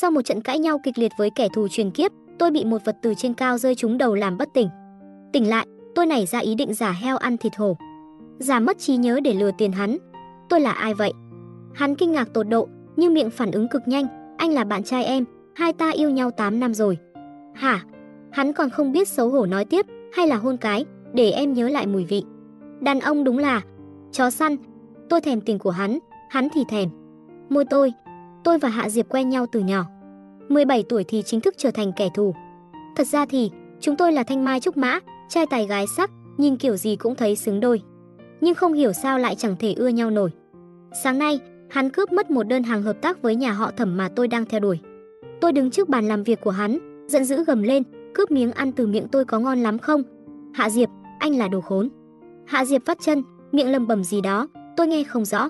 Sau một trận cãi nhau kịch liệt với kẻ thù truyền kiếp, tôi bị một vật từ trên cao rơi trúng đầu làm bất tỉnh. Tỉnh lại, tôi nảy ra ý định giả heo ăn thịt hổ. Giả mất trí nhớ để lừa tiền hắn. Tôi là ai vậy? Hắn kinh ngạc tột độ, nhưng miệng phản ứng cực nhanh, anh là bạn trai em, hai ta yêu nhau 8 năm rồi. Hả? Hắn còn không biết xấu hổ nói tiếp, hay là hôn cái, để em nhớ lại mùi vị. Đàn ông đúng là chó săn. Tôi thèm tình của hắn, hắn thì thèm. Môi tôi, tôi và Hạ Diệp quen nhau từ nhỏ. 17 tuổi thì chính thức trở thành kẻ thù. Thật ra thì, chúng tôi là thanh mai trúc mã, trai tài gái sắc, nhìn kiểu gì cũng thấy xứng đôi. Nhưng không hiểu sao lại chẳng thể ưa nhau nổi. Sáng nay, hắn cướp mất một đơn hàng hợp tác với nhà họ Thẩm mà tôi đang theo đuổi. Tôi đứng trước bàn làm việc của hắn, giận dữ gầm lên, cướp miếng ăn từ miệng tôi có ngon lắm không? Hạ Diệp, anh là đồ khốn. Hạ Diệp vắt chân, miệng lầm bầm gì đó, tôi nghe không rõ.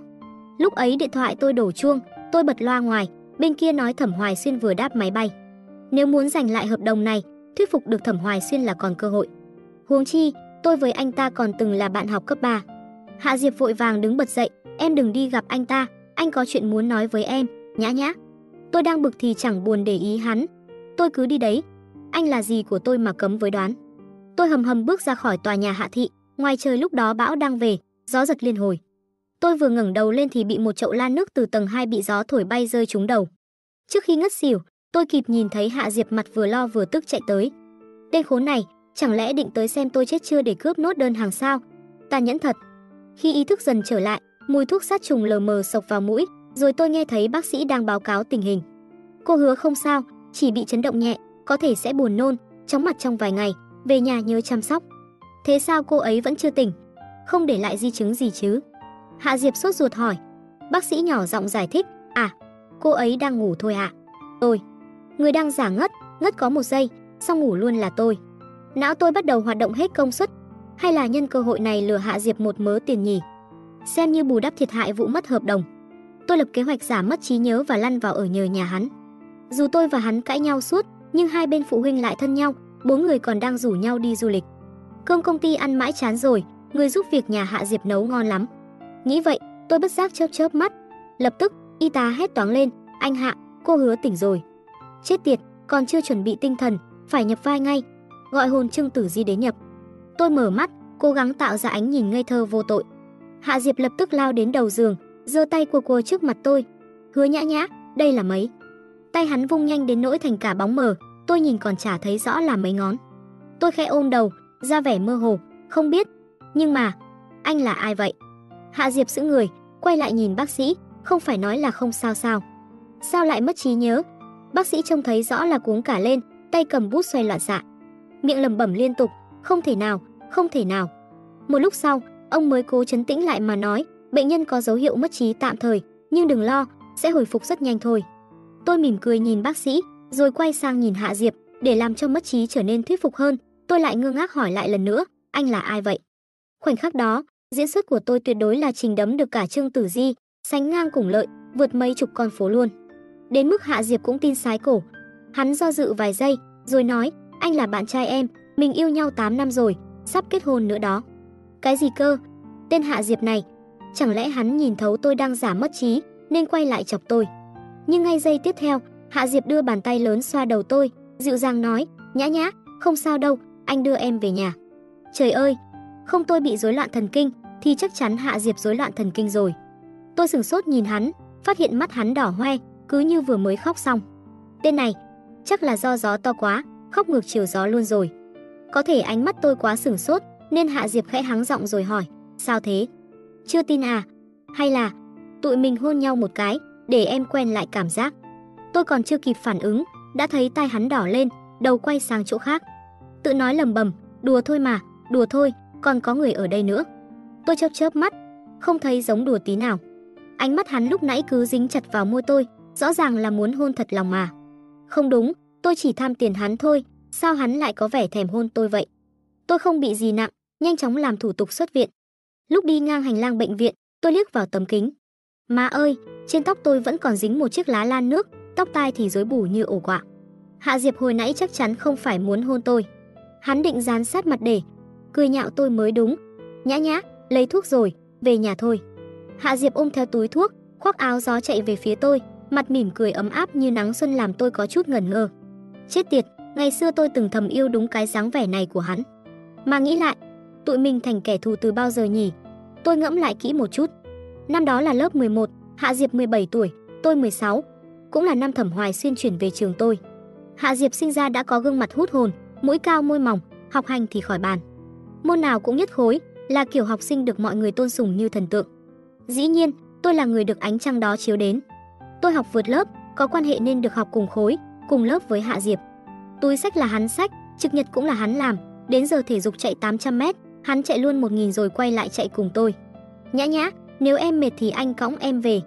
Lúc ấy điện thoại tôi đổ chuông, tôi bật loa ngoài, bên kia nói Thẩm Hoài Xuyên vừa đáp máy bay. Nếu muốn giành lại hợp đồng này, thuyết phục được Thẩm Hoài Xuyên là còn cơ hội. Huống chi, tôi với anh ta còn từng là bạn học cấp 3. Hạ Diệp vội vàng đứng bật dậy, em đừng đi gặp anh ta, anh có chuyện muốn nói với em, nhã nhã. Tôi đang bực thì chẳng buồn để ý hắn. Tôi cứ đi đấy. Anh là gì của tôi mà cấm với đoán. Tôi hầm hầm bước ra khỏi tòa nhà hạ thị, ngoài trời lúc đó bão đang về, gió giật liên hồi. Tôi vừa ngẩng đầu lên thì bị một chậu lan nước từ tầng 2 bị gió thổi bay rơi trúng đầu. Trước khi ngất xỉu, tôi kịp nhìn thấy Hạ Diệp mặt vừa lo vừa tức chạy tới. Tên khốn này, chẳng lẽ định tới xem tôi chết chưa để cướp nốt đơn hàng sao? Ta nhẫn thật. Khi ý thức dần trở lại, mùi thuốc sát trùng lờ mờ sộc vào mũi, rồi tôi nghe thấy bác sĩ đang báo cáo tình hình. Cô hứa không sao, chỉ bị chấn động nhẹ, có thể sẽ buồn nôn, chóng mặt trong vài ngày, về nhà nhớ chăm sóc. Thế sao cô ấy vẫn chưa tỉnh? Không để lại di chứng gì chứ? Hạ Diệp sốt ruột hỏi. Bác sĩ nhỏ giọng giải thích, à, cô ấy đang ngủ thôi ạ. À? Tôi, người đang giả ngất, ngất có một giây, xong ngủ luôn là tôi. Não tôi bắt đầu hoạt động hết công suất, hay là nhân cơ hội này lừa Hạ Diệp một mớ tiền nhỉ? Xem như bù đắp thiệt hại vụ mất hợp đồng. Tôi lập kế hoạch giả mất trí nhớ và lăn vào ở nhờ nhà hắn. Dù tôi và hắn cãi nhau suốt, nhưng hai bên phụ huynh lại thân nhau, bốn người còn đang rủ nhau đi du lịch. Cơm công ty ăn mãi chán rồi, người giúp việc nhà Hạ Diệp nấu ngon lắm. Nghĩ vậy, tôi bất giác chớp chớp mắt. Lập tức, y tá hét toáng lên, "Anh Hạ, cô hứa tỉnh rồi." Chết tiệt, còn chưa chuẩn bị tinh thần, phải nhập vai ngay. Gọi hồn Trương Tử Di đến nhập. Tôi mở mắt, cố gắng tạo ra ánh nhìn ngây thơ vô tội. Hạ Diệp lập tức lao đến đầu giường, giơ tay cua cua trước mặt tôi. "Hứa Nhã Nhã, đây là mấy?" Tay hắn vung nhanh đến nỗi thành cả bóng mờ, tôi nhìn còn chả thấy rõ là mấy ngón. Tôi khẽ ôm đầu, ra vẻ mơ hồ, không biết. Nhưng mà, anh là ai vậy? Hạ Diệp giữ người, quay lại nhìn bác sĩ, không phải nói là không sao sao. Sao lại mất trí nhớ? Bác sĩ trông thấy rõ là cuống cả lên, tay cầm bút xoay loạn xạ. Miệng lẩm bẩm liên tục, không thể nào, không thể nào. Một lúc sau, ông mới cố chấn tĩnh lại mà nói, bệnh nhân có dấu hiệu mất trí tạm thời, nhưng đừng lo, sẽ hồi phục rất nhanh thôi. Tôi mỉm cười nhìn bác sĩ, rồi quay sang nhìn Hạ Diệp, để làm cho mất trí trở nên thuyết phục hơn, tôi lại ngơ ngác hỏi lại lần nữa, anh là ai vậy? Khoảnh khắc đó, diễn xuất của tôi tuyệt đối là trình đấm được cả Trương Tử Di, sánh ngang cùng lợi, vượt mấy chục con phố luôn. Đến mức Hạ Diệp cũng tin sái cổ. Hắn do dự vài giây, rồi nói, anh là bạn trai em, mình yêu nhau 8 năm rồi, sắp kết hôn nữa đó. Cái gì cơ? Tên Hạ Diệp này, chẳng lẽ hắn nhìn thấu tôi đang giả mất trí, nên quay lại chọc tôi. Nhưng ngay giây tiếp theo, Hạ Diệp đưa bàn tay lớn xoa đầu tôi, dịu dàng nói, nhã nhã, không sao đâu, anh đưa em về nhà. Trời ơi, không tôi bị rối loạn thần kinh, thì chắc chắn Hạ Diệp rối loạn thần kinh rồi. Tôi sừng sốt nhìn hắn, phát hiện mắt hắn đỏ hoe, cứ như vừa mới khóc xong. Tên này, chắc là do gió to quá, khóc ngược chiều gió luôn rồi. Có thể ánh mắt tôi quá sừng sốt, nên Hạ Diệp khẽ hắng giọng rồi hỏi, sao thế? Chưa tin à? Hay là tụi mình hôn nhau một cái, để em quen lại cảm giác. Tôi còn chưa kịp phản ứng, đã thấy tai hắn đỏ lên, đầu quay sang chỗ khác. Tự nói lầm bầm, đùa thôi mà, đùa thôi, còn có người ở đây nữa. Tôi chớp chớp mắt, không thấy giống đùa tí nào. Ánh mắt hắn lúc nãy cứ dính chặt vào môi tôi, rõ ràng là muốn hôn thật lòng mà. Không đúng, tôi chỉ tham tiền hắn thôi, sao hắn lại có vẻ thèm hôn tôi vậy? Tôi không bị gì nặng, nhanh chóng làm thủ tục xuất viện. Lúc đi ngang hành lang bệnh viện, tôi liếc vào tấm kính. Má ơi, trên tóc tôi vẫn còn dính một chiếc lá lan nước, tóc tai thì rối bù như ổ quạ. Hạ Diệp hồi nãy chắc chắn không phải muốn hôn tôi. Hắn định dán sát mặt để cười nhạo tôi mới đúng. Nhã nhã, lấy thuốc rồi, về nhà thôi. Hạ Diệp ôm theo túi thuốc, khoác áo gió chạy về phía tôi. mặt mỉm cười ấm áp như nắng xuân làm tôi có chút ngẩn ngơ. Chết tiệt, ngày xưa tôi từng thầm yêu đúng cái dáng vẻ này của hắn. Mà nghĩ lại, tụi mình thành kẻ thù từ bao giờ nhỉ? Tôi ngẫm lại kỹ một chút. Năm đó là lớp 11, Hạ Diệp 17 tuổi, tôi 16, cũng là năm Thẩm Hoài xuyên chuyển về trường tôi. Hạ Diệp sinh ra đã có gương mặt hút hồn, mũi cao môi mỏng, học hành thì khỏi bàn. Môn nào cũng nhất khối, là kiểu học sinh được mọi người tôn sùng như thần tượng. Dĩ nhiên, tôi là người được ánh trăng đó chiếu đến. Tôi học vượt lớp, có quan hệ nên được học cùng khối, cùng lớp với Hạ Diệp. Túi sách là hắn sách, trực nhật cũng là hắn làm, đến giờ thể dục chạy 800 m hắn chạy luôn 1000 rồi quay lại chạy cùng tôi. Nhã nhã, nếu em mệt thì anh cõng em về.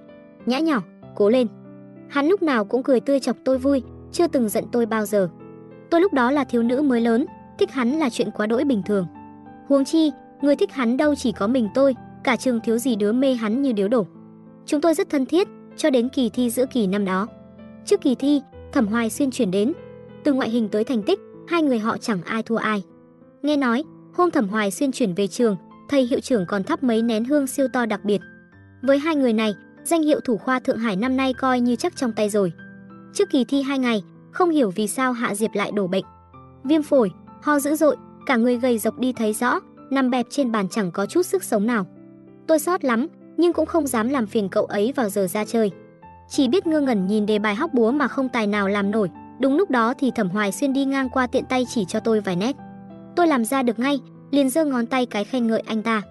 Nhã nhỏ, cố lên. Hắn lúc nào cũng cười tươi chọc tôi vui, chưa từng giận tôi bao giờ. Tôi lúc đó là thiếu nữ mới lớn, thích hắn là chuyện quá đỗi bình thường. Huống chi, người thích hắn đâu chỉ có mình tôi, cả trường thiếu gì đứa mê hắn như điếu đổ. Chúng tôi rất thân thiết, cho đến kỳ thi giữa kỳ năm đó. Trước kỳ thi, Thẩm Hoài xuyên chuyển đến, từ ngoại hình tới thành tích, hai người họ chẳng ai thua ai. Nghe nói, hôm Thẩm Hoài xuyên chuyển về trường, thầy hiệu trưởng còn thắp mấy nén hương siêu to đặc biệt. Với hai người này, danh hiệu thủ khoa Thượng Hải năm nay coi như chắc trong tay rồi. Trước kỳ thi hai ngày, không hiểu vì sao Hạ Diệp lại đổ bệnh. Viêm phổi, ho dữ dội, cả người gầy dọc đi thấy rõ, nằm bẹp trên bàn chẳng có chút sức sống nào. Tôi sót lắm, nhưng cũng không dám làm phiền cậu ấy vào giờ ra chơi. Chỉ biết ngơ ngẩn nhìn đề bài hóc búa mà không tài nào làm nổi. Đúng lúc đó thì Thẩm Hoài xuyên đi ngang qua tiện tay chỉ cho tôi vài nét. Tôi làm ra được ngay, liền giơ ngón tay cái khen ngợi anh ta.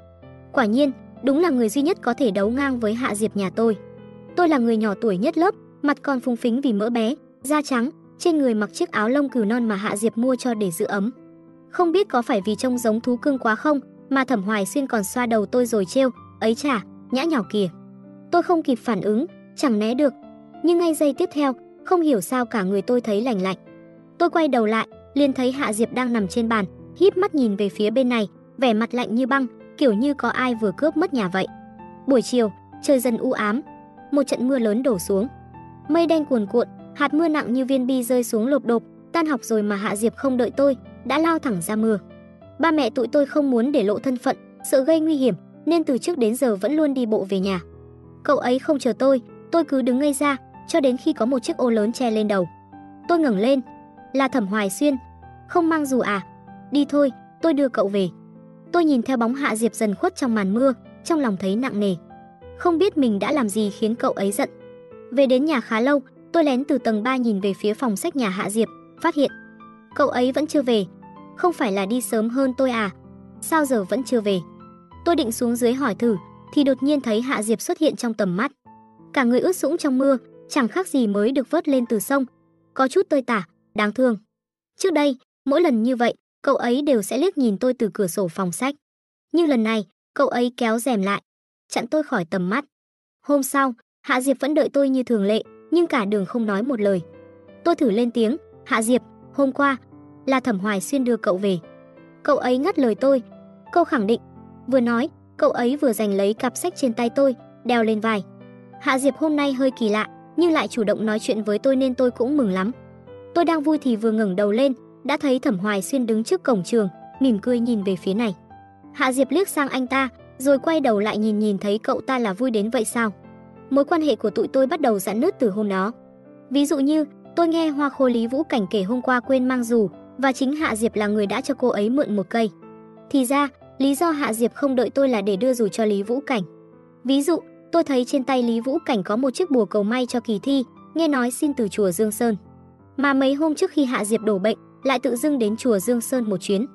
Quả nhiên, đúng là người duy nhất có thể đấu ngang với Hạ Diệp nhà tôi. Tôi là người nhỏ tuổi nhất lớp, mặt còn phúng phính vì mỡ bé, da trắng, trên người mặc chiếc áo lông cừu non mà Hạ Diệp mua cho để giữ ấm. Không biết có phải vì trông giống thú cưng quá không, mà Thẩm Hoài xuyên còn xoa đầu tôi rồi trêu, ấy chả nhã nhỏ kìa. Tôi không kịp phản ứng, chẳng né được, nhưng ngay giây tiếp theo, không hiểu sao cả người tôi thấy lạnh lạnh. Tôi quay đầu lại, liền thấy Hạ Diệp đang nằm trên bàn, híp mắt nhìn về phía bên này, vẻ mặt lạnh như băng, kiểu như có ai vừa cướp mất nhà vậy. Buổi chiều, trời dần u ám, một trận mưa lớn đổ xuống. Mây đen cuồn cuộn, hạt mưa nặng như viên bi rơi xuống lộp đột, tan học rồi mà Hạ Diệp không đợi tôi, đã lao thẳng ra mưa. Ba mẹ tụi tôi không muốn để lộ thân phận, sợ gây nguy hiểm, nên từ trước đến giờ vẫn luôn đi bộ về nhà. Cậu ấy không chờ tôi, tôi cứ đứng ngây ra, cho đến khi có một chiếc ô lớn che lên đầu. Tôi ngẩng lên, là Thẩm Hoài Xuyên. Không mang dù à? Đi thôi, tôi đưa cậu về. Tôi nhìn theo bóng Hạ Diệp dần khuất trong màn mưa, trong lòng thấy nặng nề. Không biết mình đã làm gì khiến cậu ấy giận. Về đến nhà khá lâu, tôi lén từ tầng 3 nhìn về phía phòng sách nhà Hạ Diệp, phát hiện cậu ấy vẫn chưa về. Không phải là đi sớm hơn tôi à? Sao giờ vẫn chưa về? Tôi định xuống dưới hỏi thử, thì đột nhiên thấy Hạ Diệp xuất hiện trong tầm mắt. Cả người ướt sũng trong mưa, chẳng khác gì mới được vớt lên từ sông, có chút tơi tả, đáng thương. Trước đây, mỗi lần như vậy, cậu ấy đều sẽ liếc nhìn tôi từ cửa sổ phòng sách. Nhưng lần này, cậu ấy kéo rèm lại, chặn tôi khỏi tầm mắt. Hôm sau, Hạ Diệp vẫn đợi tôi như thường lệ, nhưng cả đường không nói một lời. Tôi thử lên tiếng, "Hạ Diệp, hôm qua là Thẩm Hoài xuyên đưa cậu về." Cậu ấy ngắt lời tôi, câu khẳng định. Vừa nói, cậu ấy vừa giành lấy cặp sách trên tay tôi, đeo lên vai. Hạ Diệp hôm nay hơi kỳ lạ, nhưng lại chủ động nói chuyện với tôi nên tôi cũng mừng lắm. Tôi đang vui thì vừa ngẩng đầu lên, đã thấy Thẩm Hoài Xuyên đứng trước cổng trường, mỉm cười nhìn về phía này. Hạ Diệp liếc sang anh ta, rồi quay đầu lại nhìn nhìn thấy cậu ta là vui đến vậy sao? Mối quan hệ của tụi tôi bắt đầu giãn nứt từ hôm đó. Ví dụ như, tôi nghe Hoa Khôi Lý Vũ Cảnh kể hôm qua quên mang dù, và chính Hạ Diệp là người đã cho cô ấy mượn một cây. Thì ra, lý do Hạ Diệp không đợi tôi là để đưa dù cho Lý Vũ Cảnh. Ví dụ, tôi thấy trên tay Lý Vũ Cảnh có một chiếc bùa cầu may cho kỳ thi, nghe nói xin từ chùa Dương Sơn. Mà mấy hôm trước khi Hạ Diệp đổ bệnh, lại tự dưng đến chùa Dương Sơn một chuyến.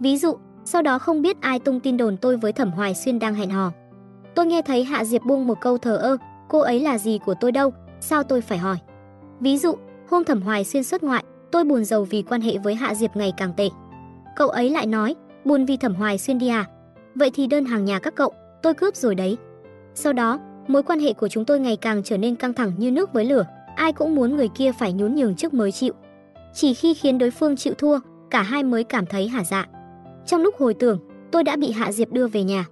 Ví dụ, sau đó không biết ai tung tin đồn tôi với Thẩm Hoài Xuyên đang hẹn hò. Tôi nghe thấy Hạ Diệp buông một câu thờ ơ, cô ấy là gì của tôi đâu, sao tôi phải hỏi. Ví dụ, hôm Thẩm Hoài Xuyên xuất ngoại, tôi buồn giàu vì quan hệ với Hạ Diệp ngày càng tệ. Cậu ấy lại nói, buồn vì Thẩm Hoài Xuyên đi à? Vậy thì đơn hàng nhà các cậu, tôi cướp rồi đấy. Sau đó, mối quan hệ của chúng tôi ngày càng trở nên căng thẳng như nước với lửa, ai cũng muốn người kia phải nhún nhường trước mới chịu. Chỉ khi khiến đối phương chịu thua, cả hai mới cảm thấy hả dạ. Trong lúc hồi tưởng, tôi đã bị Hạ Diệp đưa về nhà.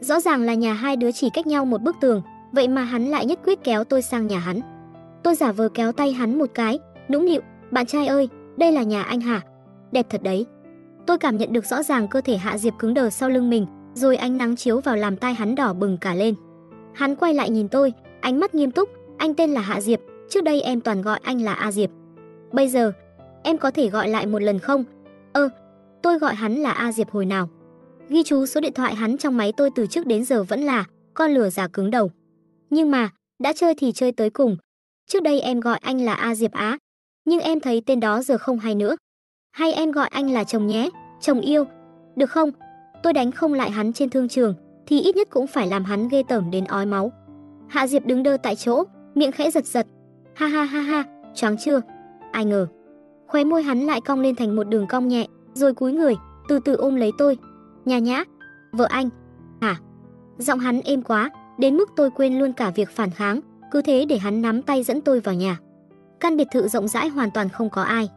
Rõ ràng là nhà hai đứa chỉ cách nhau một bức tường, vậy mà hắn lại nhất quyết kéo tôi sang nhà hắn. Tôi giả vờ kéo tay hắn một cái, nũng nịu, "Bạn trai ơi, đây là nhà anh hả? Đẹp thật đấy." Tôi cảm nhận được rõ ràng cơ thể Hạ Diệp cứng đờ sau lưng mình, rồi ánh nắng chiếu vào làm tai hắn đỏ bừng cả lên. Hắn quay lại nhìn tôi, ánh mắt nghiêm túc, "Anh tên là Hạ Diệp, Trước đây em toàn gọi anh là A Diệp. Bây giờ, em có thể gọi lại một lần không? Ơ, tôi gọi hắn là A Diệp hồi nào? Ghi chú số điện thoại hắn trong máy tôi từ trước đến giờ vẫn là con lừa giả cứng đầu. Nhưng mà, đã chơi thì chơi tới cùng. Trước đây em gọi anh là A Diệp Á, nhưng em thấy tên đó giờ không hay nữa. Hay em gọi anh là chồng nhé, chồng yêu. Được không? Tôi đánh không lại hắn trên thương trường, thì ít nhất cũng phải làm hắn ghê tởm đến ói máu. Hạ Diệp đứng đơ tại chỗ, miệng khẽ giật giật. Ha ha ha ha, choáng chưa? Ai ngờ. Khóe môi hắn lại cong lên thành một đường cong nhẹ, rồi cúi người, từ từ ôm lấy tôi. Nhà nhã, vợ anh. Hả? Giọng hắn êm quá, đến mức tôi quên luôn cả việc phản kháng, cứ thế để hắn nắm tay dẫn tôi vào nhà. Căn biệt thự rộng rãi hoàn toàn không có ai.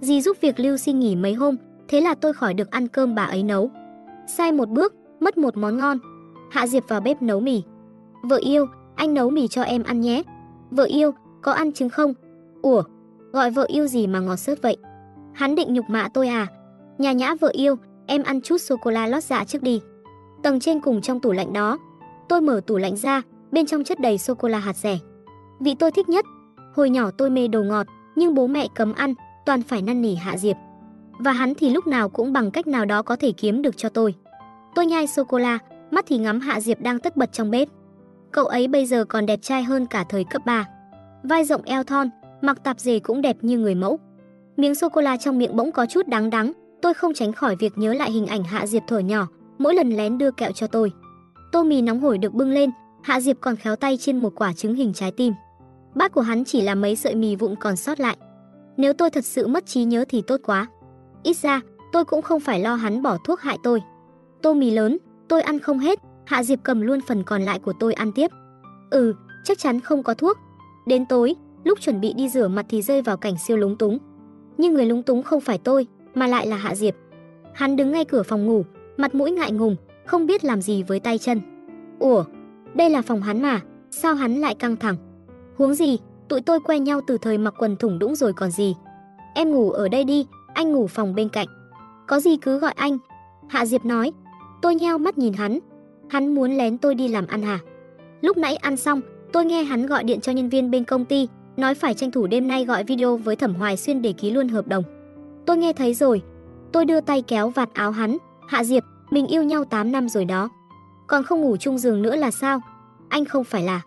Dì giúp việc Lưu xin nghỉ mấy hôm, thế là tôi khỏi được ăn cơm bà ấy nấu. Sai một bước, mất một món ngon. Hạ Diệp vào bếp nấu mì. Vợ yêu, anh nấu mì cho em ăn nhé. Vợ yêu, có ăn trứng không? Ủa, gọi vợ yêu gì mà ngọt sớt vậy? Hắn định nhục mạ tôi à? Nhà nhã vợ yêu, em ăn chút sô cô la lót dạ trước đi. Tầng trên cùng trong tủ lạnh đó. Tôi mở tủ lạnh ra, bên trong chất đầy sô cô la hạt rẻ. Vị tôi thích nhất. Hồi nhỏ tôi mê đồ ngọt, nhưng bố mẹ cấm ăn, toàn phải năn nỉ Hạ Diệp. Và hắn thì lúc nào cũng bằng cách nào đó có thể kiếm được cho tôi. Tôi nhai sô cô la, mắt thì ngắm Hạ Diệp đang tất bật trong bếp. Cậu ấy bây giờ còn đẹp trai hơn cả thời cấp 3. Vai rộng eo thon, mặc tạp dề cũng đẹp như người mẫu. Miếng sô cô la trong miệng bỗng có chút đắng đắng, tôi không tránh khỏi việc nhớ lại hình ảnh Hạ Diệp thuở nhỏ, mỗi lần lén đưa kẹo cho tôi. Tô mì nóng hổi được bưng lên, Hạ Diệp còn khéo tay trên một quả trứng hình trái tim. Bát của hắn chỉ là mấy sợi mì vụn còn sót lại. Nếu tôi thật sự mất trí nhớ thì tốt quá. Ít ra, tôi cũng không phải lo hắn bỏ thuốc hại tôi. Tô mì lớn, tôi ăn không hết, Hạ Diệp cầm luôn phần còn lại của tôi ăn tiếp. Ừ, chắc chắn không có thuốc. Đến tối, lúc chuẩn bị đi rửa mặt thì rơi vào cảnh siêu lúng túng. Nhưng người lúng túng không phải tôi, mà lại là Hạ Diệp. Hắn đứng ngay cửa phòng ngủ, mặt mũi ngại ngùng, không biết làm gì với tay chân. Ủa, đây là phòng hắn mà, sao hắn lại căng thẳng? Huống gì, tụi tôi quen nhau từ thời mặc quần thủng đũng rồi còn gì. Em ngủ ở đây đi, anh ngủ phòng bên cạnh. Có gì cứ gọi anh. Hạ Diệp nói. Tôi nheo mắt nhìn hắn. Hắn muốn lén tôi đi làm ăn hả? Lúc nãy ăn xong, tôi nghe hắn gọi điện cho nhân viên bên công ty, nói phải tranh thủ đêm nay gọi video với Thẩm Hoài Xuyên để ký luôn hợp đồng. Tôi nghe thấy rồi. Tôi đưa tay kéo vạt áo hắn. Hạ Diệp, mình yêu nhau 8 năm rồi đó. Còn không ngủ chung giường nữa là sao? Anh không phải là...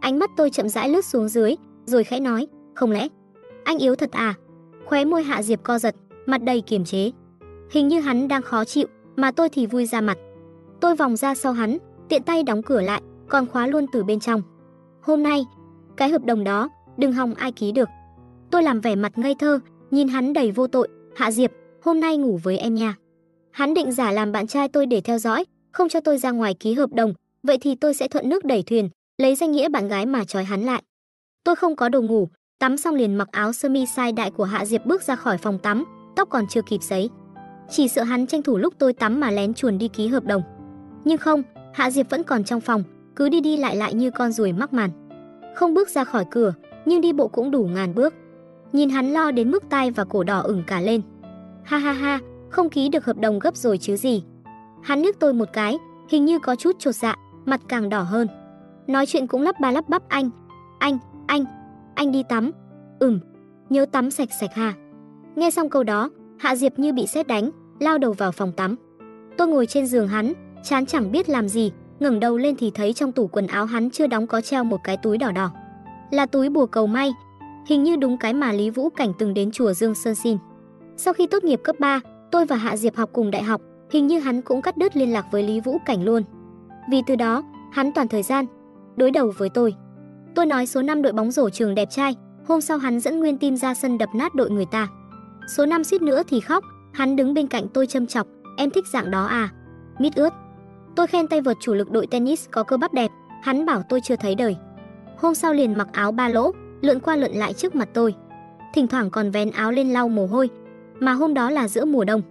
Ánh mắt tôi chậm rãi lướt xuống dưới, rồi khẽ nói, không lẽ anh yếu thật à? Khóe môi Hạ Diệp co giật, mặt đầy kiềm chế. Hình như hắn đang khó chịu, mà tôi thì vui ra mặt. Tôi vòng ra sau hắn, tiện tay đóng cửa lại, còn khóa luôn từ bên trong. Hôm nay, cái hợp đồng đó, đừng hòng ai ký được. Tôi làm vẻ mặt ngây thơ, nhìn hắn đầy vô tội, Hạ Diệp, hôm nay ngủ với em nha. Hắn định giả làm bạn trai tôi để theo dõi, không cho tôi ra ngoài ký hợp đồng, vậy thì tôi sẽ thuận nước đẩy thuyền, lấy danh nghĩa bạn gái mà trói hắn lại. Tôi không có đồ ngủ, tắm xong liền mặc áo sơ mi size đại của Hạ Diệp bước ra khỏi phòng tắm, tóc còn chưa kịp sấy. Chỉ sợ hắn tranh thủ lúc tôi tắm mà lén chuồn đi ký hợp đồng. Nhưng không, Hạ Diệp vẫn còn trong phòng, cứ đi đi lại lại như con ruồi mắc màn. Không bước ra khỏi cửa, nhưng đi bộ cũng đủ ngàn bước. Nhìn hắn lo đến mức tai và cổ đỏ ửng cả lên. Ha ha ha, không ký được hợp đồng gấp rồi chứ gì. Hắn liếc tôi một cái, hình như có chút chột dạ, mặt càng đỏ hơn. Nói chuyện cũng lắp ba lắp bắp anh. Anh, anh, anh đi tắm. Ừm, nhớ tắm sạch sạch ha. Nghe xong câu đó, Hạ Diệp như bị sét đánh, lao đầu vào phòng tắm. Tôi ngồi trên giường hắn, chán chẳng biết làm gì, ngẩng đầu lên thì thấy trong tủ quần áo hắn chưa đóng có treo một cái túi đỏ đỏ. Là túi bùa cầu may, hình như đúng cái mà Lý Vũ Cảnh từng đến chùa Dương Sơn xin. Sau khi tốt nghiệp cấp 3, tôi và Hạ Diệp học cùng đại học, hình như hắn cũng cắt đứt liên lạc với Lý Vũ Cảnh luôn. Vì từ đó, hắn toàn thời gian đối đầu với tôi. Tôi nói số 5 đội bóng rổ trường đẹp trai, hôm sau hắn dẫn nguyên team ra sân đập nát đội người ta. Số 5 suýt nữa thì khóc, hắn đứng bên cạnh tôi châm chọc, em thích dạng đó à? Mít ướt. Tôi khen tay vợt chủ lực đội tennis có cơ bắp đẹp, hắn bảo tôi chưa thấy đời. Hôm sau liền mặc áo ba lỗ, lượn qua lượn lại trước mặt tôi. Thỉnh thoảng còn vén áo lên lau mồ hôi, mà hôm đó là giữa mùa đông.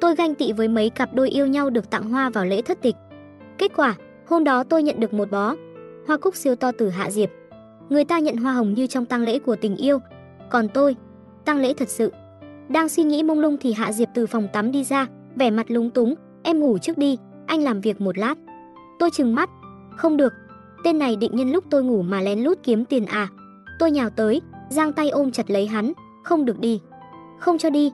Tôi ganh tị với mấy cặp đôi yêu nhau được tặng hoa vào lễ thất tịch. Kết quả, hôm đó tôi nhận được một bó hoa cúc siêu to từ Hạ Diệp. Người ta nhận hoa hồng như trong tang lễ của tình yêu, còn tôi, tang lễ thật sự. Đang suy nghĩ mông lung thì Hạ Diệp từ phòng tắm đi ra, vẻ mặt lúng túng, "Em ngủ trước đi, anh làm việc một lát." Tôi trừng mắt, "Không được, tên này định nhân lúc tôi ngủ mà lén lút kiếm tiền à?" Tôi nhào tới, giang tay ôm chặt lấy hắn, không được đi. Không cho đi.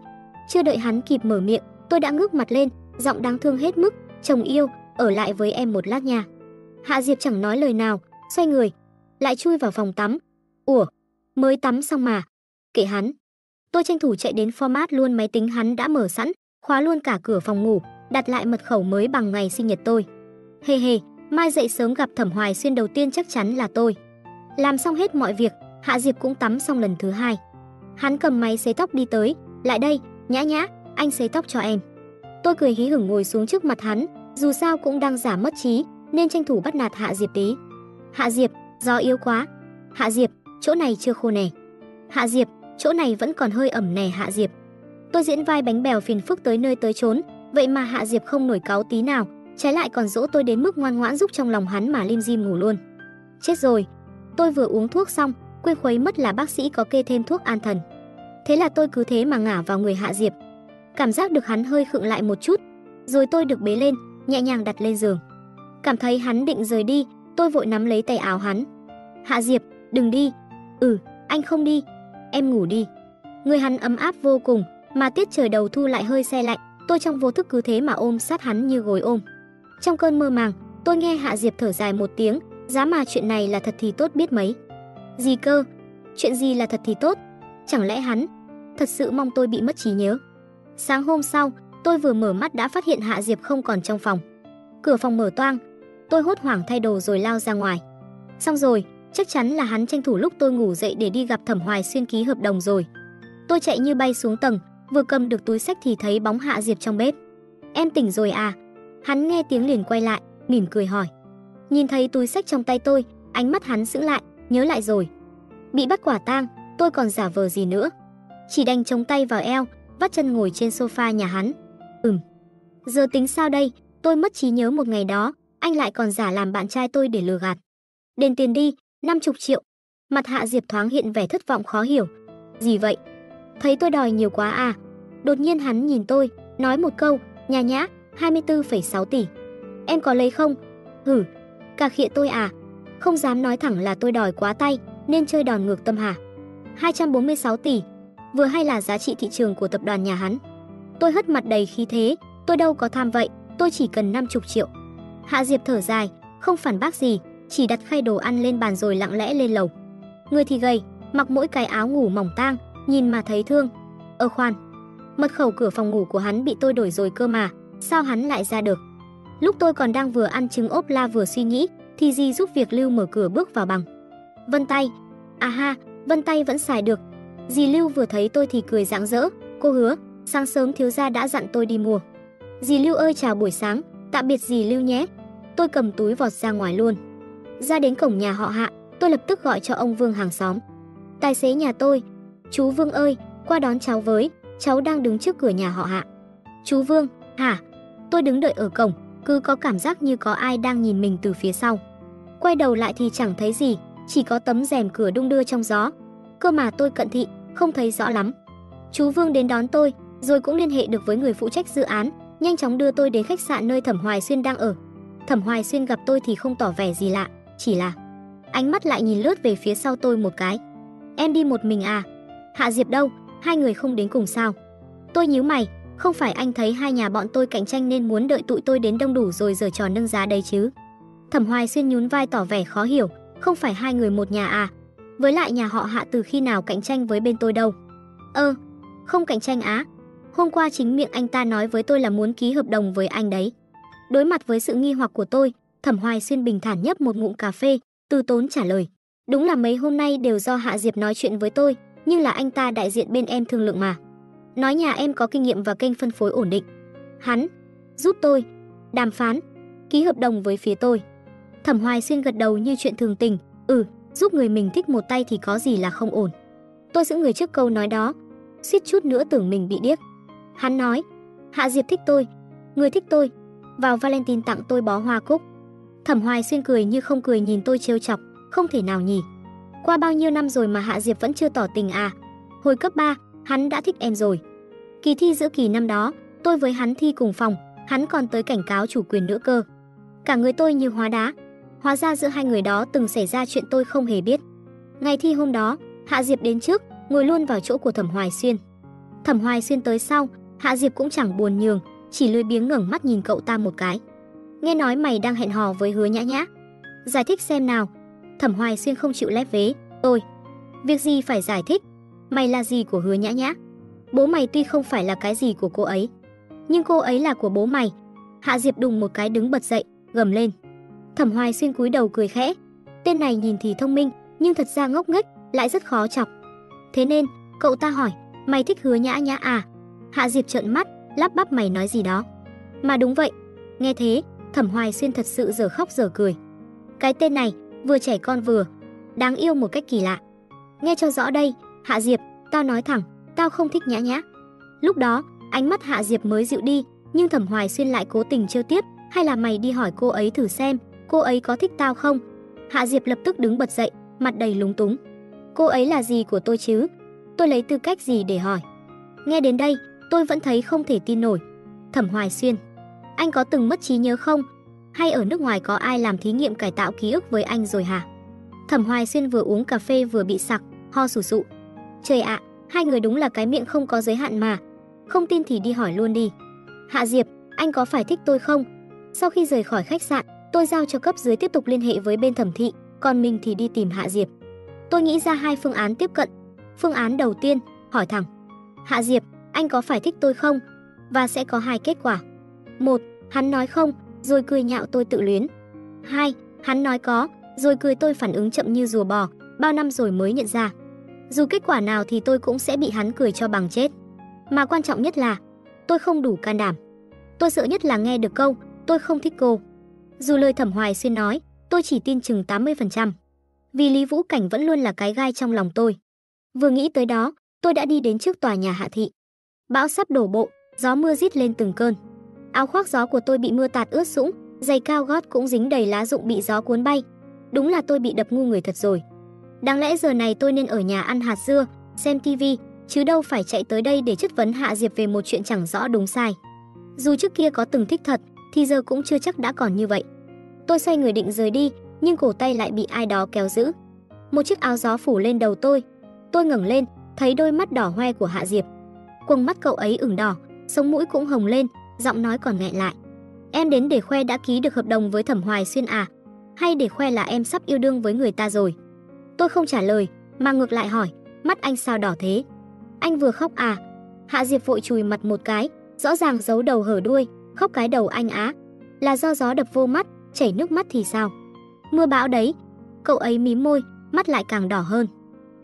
Chưa đợi hắn kịp mở miệng, tôi đã ngước mặt lên, giọng đáng thương hết mức, chồng yêu, ở lại với em một lát nha. Hạ Diệp chẳng nói lời nào, xoay người, lại chui vào phòng tắm. Ủa, mới tắm xong mà. Kệ hắn. Tôi tranh thủ chạy đến format luôn máy tính hắn đã mở sẵn, khóa luôn cả cửa phòng ngủ, đặt lại mật khẩu mới bằng ngày sinh nhật tôi. Hề hề, mai dậy sớm gặp Thẩm Hoài Xuyên đầu tiên chắc chắn là tôi. Làm xong hết mọi việc, Hạ Diệp cũng tắm xong lần thứ hai. Hắn cầm máy sấy tóc đi tới, lại đây, nhã nhã, anh sấy tóc cho em. Tôi cười hí hửng ngồi xuống trước mặt hắn, dù sao cũng đang giả mất trí, nên tranh thủ bắt nạt Hạ Diệp tí. Hạ Diệp, gió yếu quá. Hạ Diệp, chỗ này chưa khô nè. Hạ Diệp, chỗ này vẫn còn hơi ẩm nè Hạ Diệp. Tôi diễn vai bánh bèo phiền phức tới nơi tới chốn, vậy mà Hạ Diệp không nổi cáu tí nào, trái lại còn dỗ tôi đến mức ngoan ngoãn giúp trong lòng hắn mà lim dim ngủ luôn. Chết rồi, tôi vừa uống thuốc xong, quên khuấy mất là bác sĩ có kê thêm thuốc an thần. Thế là tôi cứ thế mà ngả vào người Hạ Diệp. Cảm giác được hắn hơi khựng lại một chút, rồi tôi được bế lên, nhẹ nhàng đặt lên giường. Cảm thấy hắn định rời đi, tôi vội nắm lấy tay áo hắn. Hạ Diệp, đừng đi. Ừ, anh không đi. Em ngủ đi. Người hắn ấm áp vô cùng, mà tiết trời đầu thu lại hơi xe lạnh, tôi trong vô thức cứ thế mà ôm sát hắn như gối ôm. Trong cơn mơ màng, tôi nghe Hạ Diệp thở dài một tiếng, giá mà chuyện này là thật thì tốt biết mấy. Gì cơ? Chuyện gì là thật thì tốt? Chẳng lẽ hắn thật sự mong tôi bị mất trí nhớ? Sáng hôm sau, tôi vừa mở mắt đã phát hiện Hạ Diệp không còn trong phòng. Cửa phòng mở toang, tôi hốt hoảng thay đồ rồi lao ra ngoài. Xong rồi, chắc chắn là hắn tranh thủ lúc tôi ngủ dậy để đi gặp Thẩm Hoài Xuyên ký hợp đồng rồi. Tôi chạy như bay xuống tầng, vừa cầm được túi sách thì thấy bóng Hạ Diệp trong bếp. "Em tỉnh rồi à?" Hắn nghe tiếng liền quay lại, mỉm cười hỏi. Nhìn thấy túi sách trong tay tôi, ánh mắt hắn sững lại, nhớ lại rồi. Bị bắt quả tang, tôi còn giả vờ gì nữa. Chỉ đành chống tay vào eo, vắt chân ngồi trên sofa nhà hắn. Ừm. Giờ tính sao đây? Tôi mất trí nhớ một ngày đó, anh lại còn giả làm bạn trai tôi để lừa gạt. Đền tiền đi, 50 triệu. Mặt Hạ Diệp thoáng hiện vẻ thất vọng khó hiểu. Gì vậy? Thấy tôi đòi nhiều quá à? Đột nhiên hắn nhìn tôi, nói một câu, nhà nhã, 24,6 tỷ. Em có lấy không? Hử, cà khịa tôi à? Không dám nói thẳng là tôi đòi quá tay, nên chơi đòn ngược tâm hả? 246 tỷ, vừa hay là giá trị thị trường của tập đoàn nhà hắn. Tôi hất mặt đầy khí thế, tôi đâu có tham vậy, tôi chỉ cần 50 triệu. Hạ Diệp thở dài, không phản bác gì, chỉ đặt khay đồ ăn lên bàn rồi lặng lẽ lên lầu. Người thì gầy, mặc mỗi cái áo ngủ mỏng tang, nhìn mà thấy thương. Ơ khoan, mật khẩu cửa phòng ngủ của hắn bị tôi đổi rồi cơ mà, sao hắn lại ra được? Lúc tôi còn đang vừa ăn trứng ốp la vừa suy nghĩ, thì Di giúp việc Lưu mở cửa bước vào bằng. Vân tay, à ha, Vân tay vẫn xài được. Dì Lưu vừa thấy tôi thì cười rạng rỡ, cô hứa, sáng sớm thiếu gia đã dặn tôi đi mua. Dì Lưu ơi chào buổi sáng, tạm biệt dì Lưu nhé. Tôi cầm túi vọt ra ngoài luôn. Ra đến cổng nhà họ Hạ, tôi lập tức gọi cho ông Vương hàng xóm. Tài xế nhà tôi, chú Vương ơi, qua đón cháu với, cháu đang đứng trước cửa nhà họ Hạ. Chú Vương, hả? Tôi đứng đợi ở cổng, cứ có cảm giác như có ai đang nhìn mình từ phía sau. Quay đầu lại thì chẳng thấy gì, chỉ có tấm rèm cửa đung đưa trong gió. Cơ mà tôi cận thị, không thấy rõ lắm. Chú Vương đến đón tôi, rồi cũng liên hệ được với người phụ trách dự án, nhanh chóng đưa tôi đến khách sạn nơi Thẩm Hoài Xuyên đang ở. Thẩm Hoài Xuyên gặp tôi thì không tỏ vẻ gì lạ, chỉ là ánh mắt lại nhìn lướt về phía sau tôi một cái. Em đi một mình à? Hạ Diệp đâu? Hai người không đến cùng sao? Tôi nhíu mày, không phải anh thấy hai nhà bọn tôi cạnh tranh nên muốn đợi tụi tôi đến đông đủ rồi giờ trò nâng giá đấy chứ? Thẩm Hoài Xuyên nhún vai tỏ vẻ khó hiểu, không phải hai người một nhà à? Với lại nhà họ Hạ từ khi nào cạnh tranh với bên tôi đâu? Ơ, không cạnh tranh á? Hôm qua chính miệng anh ta nói với tôi là muốn ký hợp đồng với anh đấy. Đối mặt với sự nghi hoặc của tôi, Thẩm Hoài Xuyên bình thản nhấp một ngụm cà phê, từ tốn trả lời. Đúng là mấy hôm nay đều do Hạ Diệp nói chuyện với tôi, nhưng là anh ta đại diện bên em thương lượng mà. Nói nhà em có kinh nghiệm và kênh phân phối ổn định. Hắn giúp tôi đàm phán, ký hợp đồng với phía tôi. Thẩm Hoài Xuyên gật đầu như chuyện thường tình, "Ừ, giúp người mình thích một tay thì có gì là không ổn." Tôi giữ người trước câu nói đó, suýt chút nữa tưởng mình bị điếc. Hắn nói, "Hạ Diệp thích tôi, người thích tôi, vào Valentine tặng tôi bó hoa cúc." Thẩm Hoài Xuyên cười như không cười nhìn tôi trêu chọc, không thể nào nhỉ. Qua bao nhiêu năm rồi mà Hạ Diệp vẫn chưa tỏ tình à? Hồi cấp 3, hắn đã thích em rồi. Kỳ thi giữa kỳ năm đó, tôi với hắn thi cùng phòng, hắn còn tới cảnh cáo chủ quyền nữa cơ. Cả người tôi như hóa đá. Hóa ra giữa hai người đó từng xảy ra chuyện tôi không hề biết. Ngày thi hôm đó, Hạ Diệp đến trước, ngồi luôn vào chỗ của Thẩm Hoài Xuyên. Thẩm Hoài Xuyên tới sau, Hạ Diệp cũng chẳng buồn nhường, chỉ lười biếng ngẩng mắt nhìn cậu ta một cái. Nghe nói mày đang hẹn hò với Hứa Nhã Nhã. Giải thích xem nào. Thẩm Hoài Xuyên không chịu lép vế, "Tôi, việc gì phải giải thích? Mày là gì của Hứa Nhã Nhã? Bố mày tuy không phải là cái gì của cô ấy, nhưng cô ấy là của bố mày." Hạ Diệp đùng một cái đứng bật dậy, gầm lên. Thẩm Hoài Xuyên cúi đầu cười khẽ. Tên này nhìn thì thông minh, nhưng thật ra ngốc nghếch, lại rất khó chọc. Thế nên, cậu ta hỏi, mày thích hứa nhã nhã à? Hạ Diệp trợn mắt, lắp bắp mày nói gì đó. Mà đúng vậy. Nghe thế, Thẩm Hoài Xuyên thật sự giờ khóc giờ cười. Cái tên này, vừa trẻ con vừa, đáng yêu một cách kỳ lạ. Nghe cho rõ đây, Hạ Diệp, tao nói thẳng, tao không thích nhã nhã. Lúc đó, ánh mắt Hạ Diệp mới dịu đi, nhưng Thẩm Hoài Xuyên lại cố tình trêu tiếp, hay là mày đi hỏi cô ấy thử xem, cô ấy có thích tao không? Hạ Diệp lập tức đứng bật dậy, mặt đầy lúng túng. Cô ấy là gì của tôi chứ? Tôi lấy tư cách gì để hỏi? Nghe đến đây, tôi vẫn thấy không thể tin nổi. Thẩm Hoài Xuyên, anh có từng mất trí nhớ không? Hay ở nước ngoài có ai làm thí nghiệm cải tạo ký ức với anh rồi hả? Thẩm Hoài Xuyên vừa uống cà phê vừa bị sặc, ho sù sụ. Trời ạ, hai người đúng là cái miệng không có giới hạn mà. Không tin thì đi hỏi luôn đi. Hạ Diệp, anh có phải thích tôi không? Sau khi rời khỏi khách sạn, tôi giao cho cấp dưới tiếp tục liên hệ với bên thẩm thị, còn mình thì đi tìm Hạ Diệp. Tôi nghĩ ra hai phương án tiếp cận. Phương án đầu tiên, hỏi thẳng. Hạ Diệp, anh có phải thích tôi không? Và sẽ có hai kết quả. Một, hắn nói không, rồi cười nhạo tôi tự luyến. Hai, hắn nói có, rồi cười tôi phản ứng chậm như rùa bò, bao năm rồi mới nhận ra. Dù kết quả nào thì tôi cũng sẽ bị hắn cười cho bằng chết. Mà quan trọng nhất là, tôi không đủ can đảm. Tôi sợ nhất là nghe được câu, tôi không thích cô. Dù lời Thẩm Hoài Xuyên nói, tôi chỉ tin chừng 80%. Vì Lý Vũ Cảnh vẫn luôn là cái gai trong lòng tôi. Vừa nghĩ tới đó, tôi đã đi đến trước tòa nhà Hạ thị. Bão sắp đổ bộ, gió mưa rít lên từng cơn. Áo khoác gió của tôi bị mưa tạt ướt sũng, giày cao gót cũng dính đầy lá rụng bị gió cuốn bay. Đúng là tôi bị đập ngu người thật rồi. Đáng lẽ giờ này tôi nên ở nhà ăn hạt dưa, xem tivi, chứ đâu phải chạy tới đây để chất vấn Hạ Diệp về một chuyện chẳng rõ đúng sai. Dù trước kia có từng thích thật, thì giờ cũng chưa chắc đã còn như vậy. Tôi xoay người định rời đi, nhưng cổ tay lại bị ai đó kéo giữ. Một chiếc áo gió phủ lên đầu tôi. Tôi ngẩng lên, thấy đôi mắt đỏ hoe của Hạ Diệp. Quầng mắt cậu ấy ửng đỏ, sống mũi cũng hồng lên, giọng nói còn nghẹn lại. Em đến để khoe đã ký được hợp đồng với Thẩm Hoài Xuyên à? Hay để khoe là em sắp yêu đương với người ta rồi? Tôi không trả lời, mà ngược lại hỏi, mắt anh sao đỏ thế? Anh vừa khóc à? Hạ Diệp vội chùi mặt một cái, rõ ràng giấu đầu hở đuôi, khóc cái đầu anh á. Là do gió đập vô mắt, chảy nước mắt thì sao? Mưa bão đấy. Cậu ấy mím môi, mắt lại càng đỏ hơn.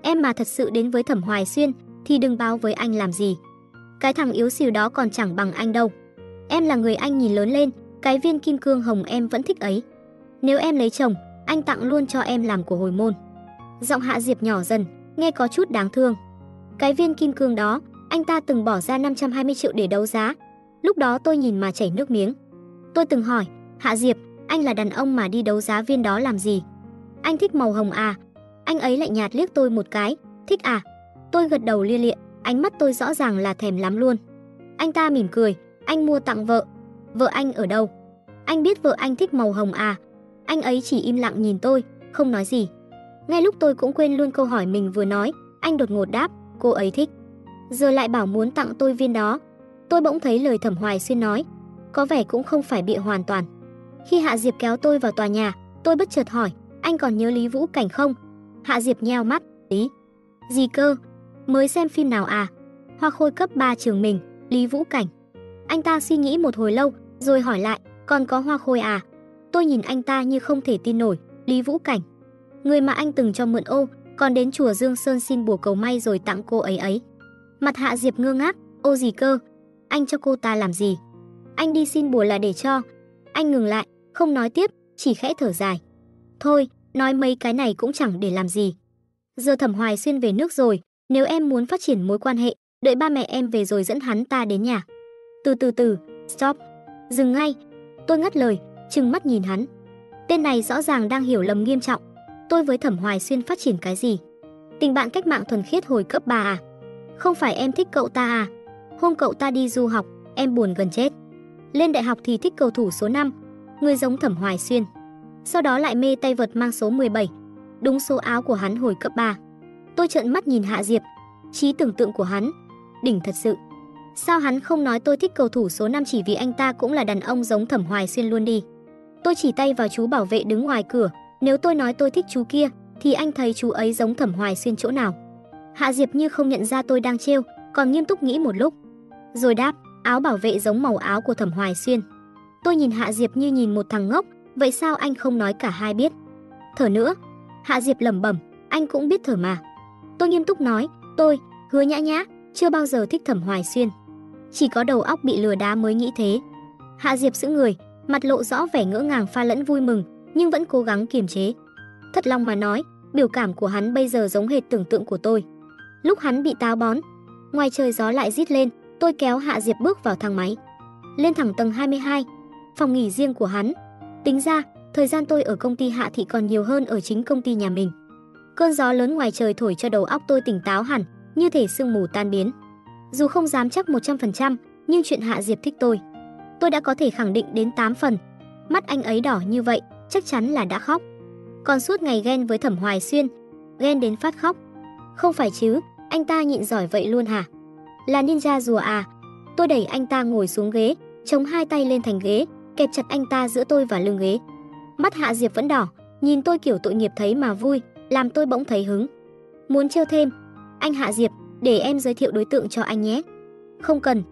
Em mà thật sự đến với Thẩm Hoài Xuyên thì đừng báo với anh làm gì. Cái thằng yếu xìu đó còn chẳng bằng anh đâu. Em là người anh nhìn lớn lên, cái viên kim cương hồng em vẫn thích ấy. Nếu em lấy chồng, anh tặng luôn cho em làm của hồi môn. Giọng Hạ Diệp nhỏ dần, nghe có chút đáng thương. Cái viên kim cương đó, anh ta từng bỏ ra 520 triệu để đấu giá. Lúc đó tôi nhìn mà chảy nước miếng. Tôi từng hỏi, Hạ Diệp, anh là đàn ông mà đi đấu giá viên đó làm gì? Anh thích màu hồng à? Anh ấy lại nhạt liếc tôi một cái, thích à? Tôi gật đầu lia lịa, ánh mắt tôi rõ ràng là thèm lắm luôn. Anh ta mỉm cười, anh mua tặng vợ. Vợ anh ở đâu? Anh biết vợ anh thích màu hồng à? Anh ấy chỉ im lặng nhìn tôi, không nói gì. Ngay lúc tôi cũng quên luôn câu hỏi mình vừa nói, anh đột ngột đáp, cô ấy thích. Giờ lại bảo muốn tặng tôi viên đó. Tôi bỗng thấy lời Thẩm Hoài Xuyên nói, có vẻ cũng không phải bịa hoàn toàn. Khi Hạ Diệp kéo tôi vào tòa nhà, tôi bất chợt hỏi, anh còn nhớ Lý Vũ Cảnh không? Hạ Diệp nheo mắt, ý. Gì cơ? Mới xem phim nào à? Hoa khôi cấp 3 trường mình, Lý Vũ Cảnh. Anh ta suy nghĩ một hồi lâu, rồi hỏi lại, còn có hoa khôi à? Tôi nhìn anh ta như không thể tin nổi, Lý Vũ Cảnh. Người mà anh từng cho mượn ô, còn đến chùa Dương Sơn xin bùa cầu may rồi tặng cô ấy ấy. Mặt Hạ Diệp ngơ ngác, ô gì cơ? Anh cho cô ta làm gì? Anh đi xin bùa là để cho. Anh ngừng lại, không nói tiếp, chỉ khẽ thở dài. Thôi, nói mấy cái này cũng chẳng để làm gì. Giờ Thẩm Hoài xuyên về nước rồi, nếu em muốn phát triển mối quan hệ, đợi ba mẹ em về rồi dẫn hắn ta đến nhà. Từ từ từ, stop. Dừng ngay. Tôi ngắt lời, trừng mắt nhìn hắn. Tên này rõ ràng đang hiểu lầm nghiêm trọng. Tôi với Thẩm Hoài xuyên phát triển cái gì? Tình bạn cách mạng thuần khiết hồi cấp 3 à? Không phải em thích cậu ta à? Hôm cậu ta đi du học, em buồn gần chết. Lên đại học thì thích cầu thủ số 5, người giống Thẩm Hoài Xuyên. Sau đó lại mê tay vợt mang số 17. đúng số áo của hắn hồi cấp 3. Tôi trợn mắt nhìn Hạ Diệp, trí tưởng tượng của hắn, đỉnh thật sự. Sao hắn không nói tôi thích cầu thủ số 5 chỉ vì anh ta cũng là đàn ông giống Thẩm Hoài Xuyên luôn đi. Tôi chỉ tay vào chú bảo vệ đứng ngoài cửa, nếu tôi nói tôi thích chú kia, thì anh thấy chú ấy giống Thẩm Hoài Xuyên chỗ nào? Hạ Diệp như không nhận ra tôi đang trêu, còn nghiêm túc nghĩ một lúc. Rồi đáp, áo bảo vệ giống màu áo của Thẩm Hoài Xuyên. Tôi nhìn Hạ Diệp như nhìn một thằng ngốc, vậy sao anh không nói cả hai biết? Thở nữa. Hạ Diệp lẩm bẩm, anh cũng biết thở mà. Tôi nghiêm túc nói, tôi, hứa nhã nhã, chưa bao giờ thích Thẩm Hoài Xuyên. Chỉ có đầu óc bị lừa đá mới nghĩ thế. Hạ Diệp giữ người, mặt lộ rõ vẻ ngỡ ngàng pha lẫn vui mừng, nhưng vẫn cố gắng kiềm chế. Thật lòng mà nói, biểu cảm của hắn bây giờ giống hệt tưởng tượng của tôi. Lúc hắn bị táo bón, ngoài trời gió lại rít lên, tôi kéo Hạ Diệp bước vào thang máy. Lên thẳng tầng 22, phòng nghỉ riêng của hắn. Tính ra, thời gian tôi ở công ty Hạ Thị còn nhiều hơn ở chính công ty nhà mình. Cơn gió lớn ngoài trời thổi cho đầu óc tôi tỉnh táo hẳn, như thể sương mù tan biến. Dù không dám chắc 100%, nhưng chuyện Hạ Diệp thích tôi, tôi đã có thể khẳng định đến 8 phần. Mắt anh ấy đỏ như vậy, chắc chắn là đã khóc. Còn suốt ngày ghen với Thẩm Hoài Xuyên, ghen đến phát khóc. Không phải chứ, anh ta nhịn giỏi vậy luôn hả? Là ninja rùa à? Tôi đẩy anh ta ngồi xuống ghế, chống hai tay lên thành ghế, kẹp chặt anh ta giữa tôi và lưng ghế. Mắt Hạ Diệp vẫn đỏ, nhìn tôi kiểu tội nghiệp thấy mà vui, làm tôi bỗng thấy hứng. Muốn trêu thêm, anh Hạ Diệp, để em giới thiệu đối tượng cho anh nhé. Không cần.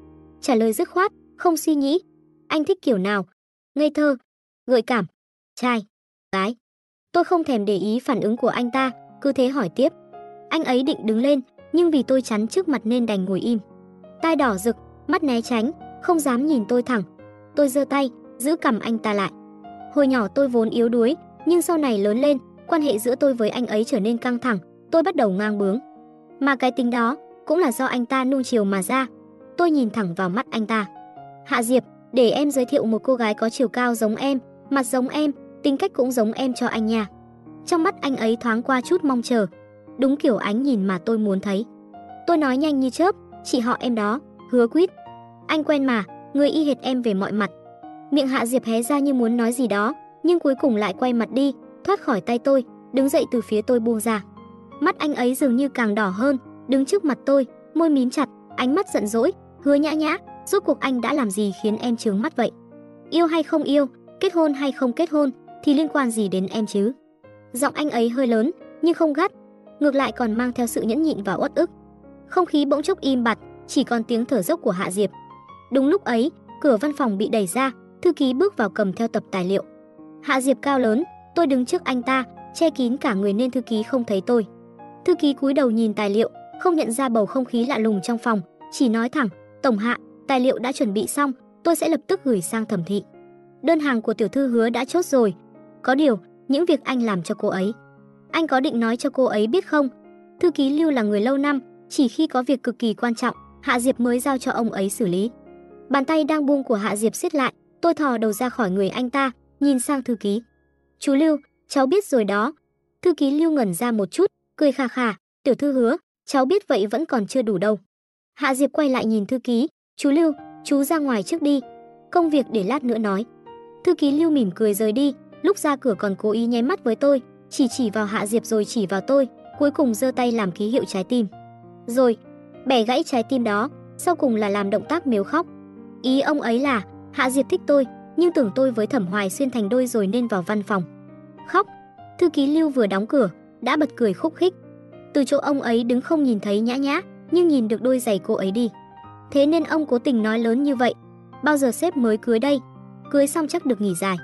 Trả lời dứt khoát, không suy nghĩ. Anh thích kiểu nào? Ngây thơ, gợi cảm, trai, gái. Tôi không thèm để ý phản ứng của anh ta, cứ thế hỏi tiếp. Anh ấy định đứng lên, nhưng vì tôi chắn trước mặt nên đành ngồi im. Tai đỏ rực, mắt né tránh, không dám nhìn tôi thẳng. Tôi giơ tay, giữ cầm anh ta lại. Hồi nhỏ tôi vốn yếu đuối, nhưng sau này lớn lên, quan hệ giữa tôi với anh ấy trở nên căng thẳng, tôi bắt đầu ngang bướng. Mà cái tính đó cũng là do anh ta nuông chiều mà ra. Tôi nhìn thẳng vào mắt anh ta. Hạ Diệp, để em giới thiệu một cô gái có chiều cao giống em, mặt giống em, tính cách cũng giống em cho anh nha. Trong mắt anh ấy thoáng qua chút mong chờ. Đúng kiểu ánh nhìn mà tôi muốn thấy. Tôi nói nhanh như chớp, chị họ em đó, hứa quýt. Anh quen mà, người y hệt em về mọi mặt. Miệng Hạ Diệp hé ra như muốn nói gì đó, nhưng cuối cùng lại quay mặt đi, thoát khỏi tay tôi, đứng dậy từ phía tôi buông ra. Mắt anh ấy dường như càng đỏ hơn, đứng trước mặt tôi, môi mím chặt, ánh mắt giận dỗi, hứa nhã nhã, rốt cuộc anh đã làm gì khiến em trướng mắt vậy? Yêu hay không yêu, kết hôn hay không kết hôn, thì liên quan gì đến em chứ? Giọng anh ấy hơi lớn, nhưng không gắt, ngược lại còn mang theo sự nhẫn nhịn và uất ức. Không khí bỗng chốc im bặt, chỉ còn tiếng thở dốc của Hạ Diệp. Đúng lúc ấy, cửa văn phòng bị đẩy ra, thư ký bước vào cầm theo tập tài liệu. Hạ Diệp cao lớn, tôi đứng trước anh ta, che kín cả người nên thư ký không thấy tôi. Thư ký cúi đầu nhìn tài liệu, không nhận ra bầu không khí lạ lùng trong phòng, chỉ nói thẳng, "Tổng hạ, tài liệu đã chuẩn bị xong, tôi sẽ lập tức gửi sang thẩm thị." Đơn hàng của tiểu thư hứa đã chốt rồi. Có điều, những việc anh làm cho cô ấy, anh có định nói cho cô ấy biết không? Thư ký Lưu là người lâu năm, chỉ khi có việc cực kỳ quan trọng, Hạ Diệp mới giao cho ông ấy xử lý. Bàn tay đang buông của Hạ Diệp siết lại, tôi thò đầu ra khỏi người anh ta, nhìn sang thư ký. "Chú Lưu, cháu biết rồi đó." Thư ký Lưu ngẩn ra một chút, cười khà khà, "Tiểu thư hứa, cháu biết vậy vẫn còn chưa đủ đâu." Hạ Diệp quay lại nhìn thư ký, "Chú Lưu, chú ra ngoài trước đi, công việc để lát nữa nói." Thư ký Lưu mỉm cười rời đi, lúc ra cửa còn cố ý nháy mắt với tôi, chỉ chỉ vào Hạ Diệp rồi chỉ vào tôi, cuối cùng giơ tay làm ký hiệu trái tim. Rồi, bẻ gãy trái tim đó, sau cùng là làm động tác miếu khóc. Ý ông ấy là, Hạ Diệp thích tôi, nhưng tưởng tôi với Thẩm Hoài xuyên thành đôi rồi nên vào văn phòng. Khóc. Thư ký Lưu vừa đóng cửa, đã bật cười khúc khích. Từ chỗ ông ấy đứng không nhìn thấy nhã nhã, nhưng nhìn được đôi giày cô ấy đi. Thế nên ông cố tình nói lớn như vậy. Bao giờ sếp mới cưới đây? Cưới xong chắc được nghỉ dài.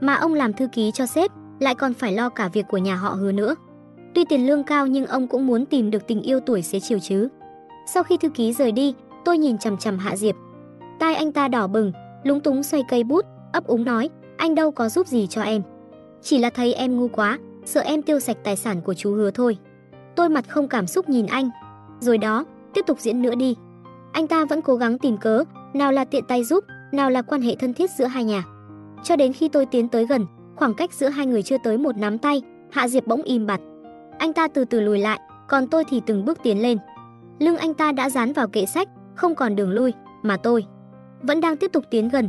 Mà ông làm thư ký cho sếp, lại còn phải lo cả việc của nhà họ hứa nữa. Tuy tiền lương cao nhưng ông cũng muốn tìm được tình yêu tuổi xế chiều chứ. Sau khi thư ký rời đi, tôi nhìn chằm chằm Hạ Diệp. Tai anh ta đỏ bừng, lúng túng xoay cây bút, ấp úng nói, anh đâu có giúp gì cho em. Chỉ là thấy em ngu quá, sợ em tiêu sạch tài sản của chú hứa thôi. Tôi mặt không cảm xúc nhìn anh. Rồi đó, tiếp tục diễn nữa đi. Anh ta vẫn cố gắng tìm cớ, nào là tiện tay giúp, nào là quan hệ thân thiết giữa hai nhà. Cho đến khi tôi tiến tới gần, khoảng cách giữa hai người chưa tới một nắm tay, Hạ Diệp bỗng im bặt. Anh ta từ từ lùi lại, còn tôi thì từng bước tiến lên. Lưng anh ta đã dán vào kệ sách, không còn đường lui, mà tôi vẫn đang tiếp tục tiến gần.